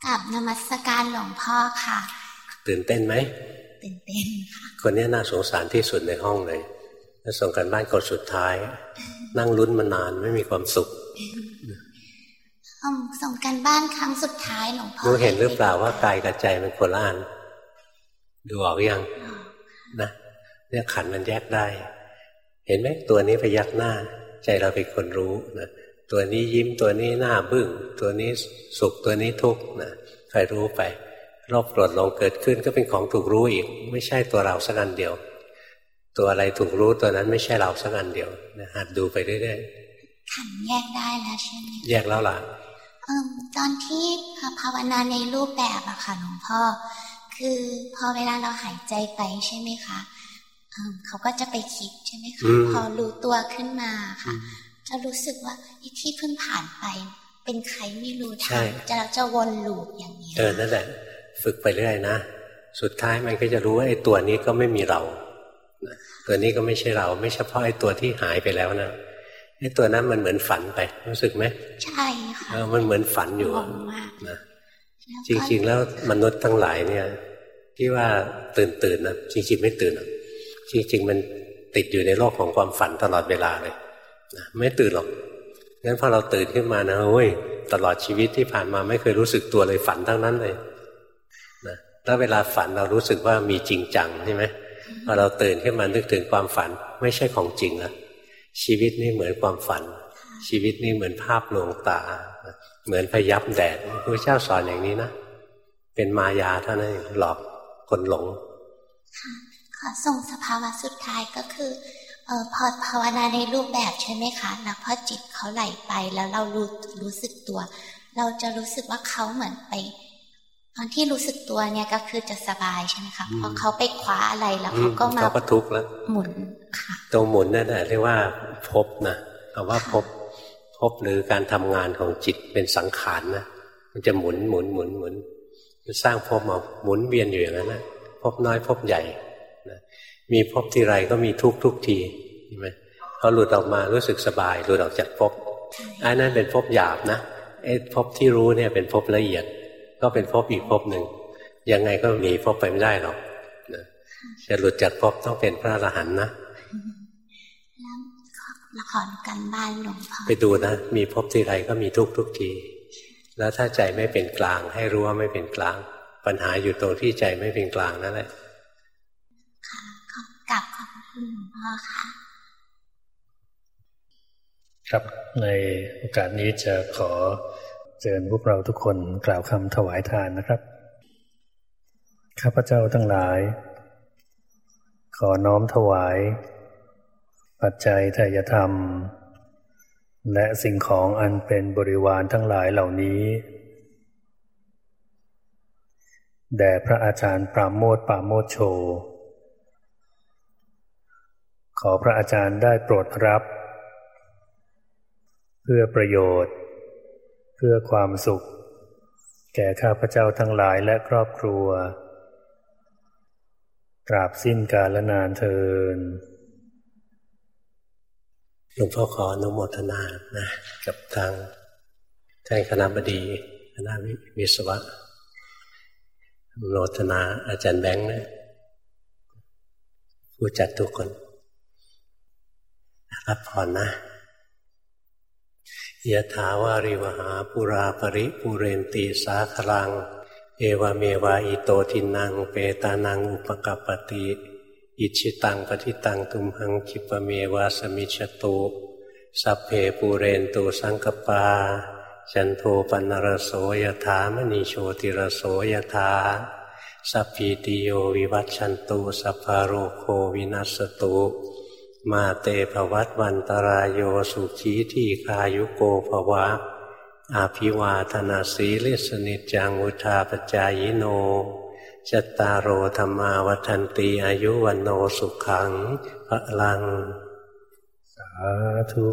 กับนมัสการหลวงพ่อค่ะ ตื่นเต้นไหมตื่นเต้นค่ะคนนี้น่าสงสารที่สุดในห้องเลย ส่งกันบ้านกดสุดท้าย นั่งลุ้นมานานไม่มีความสุขส่งกันบ้านครั้งสุดท้ายหลวงพ่อรู้เห็นหรือเปล่าว่ากายกับใจมันคนละอันดูออกยังนะเนี่ยขันมันแยกได้ เห็นไหมตัวนี้ไปยักหน้า ใจเราเป็นคนรู้นะตัวนี้ยิ้มตัวนี้หน้าบึ้ง ตัวนี้สุขตัวนี้ทุกข์นะใครรู้ไปรอบโกรธลงเกิดขึ้นก็เป็นของถูกรู้อีก ไม่ใช่ตัวเราสักอันเดียว ตัวอะไรถูกรู้ตัวนั้นไม่ใช่เราสักอันเดียวนะหัดดูไปเรื่อยๆขันแยกได้แล้วใช่ไหมแยกแล้วล่ะตอนที่ภาวนาในรูปแบบอะค่ะหลวงพ่อ คือพอเวลาเราหายใจไปใช่ไหมคะเขาก็จะไปคิดใช่ไหมคะพอรู้ตัวขึ้นมาค่ะ จะรู้สึกว่าที่เพิ่งผ่านไป เป็นใครไม่รู้ทางจะเราจะวนลูปอย่างนี้เออนั่นแหละ ฝึกไปเรื่อยนะ สุดท้ายมันก็จะรู้ว่าไอ้ตัวนี้ก็ไม่มีเรา ตัวนี้ก็ไม่ใช่เราไม่เฉพาะไอ้ตัวที่หายไปแล้วนะไอ้ตัวนั้นมันเหมือนฝันไป รู้สึกไหมใช่ค่ะเออมันเหมือนฝันอยู่นะจริง ๆ แล้วมนุษย์ทั้งหลายเนี่ย ที่ว่าตื่นตื่นนะจริง ๆ ไม่ตื่นจริง ๆ มันติดอยู่ในโลกของความฝันตลอดเวลาเลยนะไม่ตื่นหรอกงั้นพอเราตื่นขึ้นมานะโอ้ยตลอดชีวิตที่ผ่านมาไม่เคยรู้สึกตัวเลยฝันทั้งนั้นเลยนะแล้วเวลาฝันเรารู้สึกว่ามีจริงจังใช่ไหม พอเราตื่นขึ้นมานึกถึงความฝัน ไม่ใช่ของจริงล้วชีวิตนี่เหมือนความฝัน ชีวิตนี่เหมือนภาพลวงตา เหมือนพยับแดดพระเจ้าสอนอย่างนี้นะเป็นมายาเท่านั้นหลอกคนหลงขอส่งสภาวะสุดท้ายก็คือเออพอภาวนาในรูปแบบใช่ไหมคะแล้วพอจิตเขาไหลไปแล้วเรารู้รู้สึกตัว เราจะรู้สึกว่าเขาเหมือนไป ตอนที่รู้สึกตัวเนี่ยก็คือจะสบายใช่ไหมคะพอเขาไปคว้าอะไรแล้วเขาก็มาเขาก็ทุกข์แล้วหมุนค่ะตรงหมุนนั่นแหละเรียกว่าพบนะเอาว่าพบพบหรือการทำงานของจิตเป็นสังขารนะมันจะหมุนหมุนหมุนหมุนมันสร้างพบมาหมุนเวียนอยู่อย่างนั้นนะพบน้อยพบใหญ่นะมีพบทีไรก็มีทุกทุกทีใช่ไหมพอหลุดออกมารู้สึกสบายหลุดออกจากพบอันนั้นเป็นพบหยาบนะไอ้พบที่รู้เนี่ยเป็นพบละเอียด ก็เป็นภพอีกภพหนึ่ง ยังไงก็หนีภพไปไม่ได้หรอกนะจะหลุดจากภพต้องเป็นพระอรหันต์นะละครกันบ้านหลวงพ่อไปดูนะ มีภพที่ไรก็มีทุกทุกที แล้วถ้าใจไม่เป็นกลาง ให้รู้ว่าไม่เป็นกลาง ปัญหาอยู่ตรงที่ใจไม่เป็นกลางนั่นแหละค่ะขอกลับขอบคุณหลวงพ่อค่ะครับในโอกาสนี้จะขอ เชิญพวกเราทุกคนกล่าวคำถวายทานนะครับ ข้าพเจ้าทั้งหลาย ขอน้อมถวาย ปัจจัยทายธรรม และสิ่งของอันเป็นบริวารทั้งหลายเหล่านี้แด่พระอาจารย์ปราโมทปราโมทโช ขอพระอาจารย์ได้โปรดรับ เพื่อประโยชน์ พื่อความสุข แก่ข้าพเจ้าทั้งหลายและครอบครัว ตราบสิ้นกาลนานเทินหลวงพ่อขออนุโมทนานะกับทางท่านคณะบดีคณะวิศวะอนุโมทนาอาจารย์แบงค์นะผู้จัดทุกคนรับพรนะ ยะถาวาริวหาปุราปริปุเรนติสาคลัง เอวเมวาอิโตทินัง เปตานังอุปกัปปติ อิจฉิตังปัตถิตังตุมหัง ขิปปเมว สมิชฌตุสัพเพปูเรนตุสังกัปปา จันโทปัณณรโสยถามณิ โชติรโสยถาสัพพีติโยวิวัชชันตุสัพพโรโควินัสสตุ มาเตภวัตวันตราโยสุขีทีฆายุโกภวะ อภิวาทนสีลิสสะ นิจจัง วุฑฒาปจายิโนจตารโอธรรมาวันตีอายุวันโนสุขังพระลัง สาธุ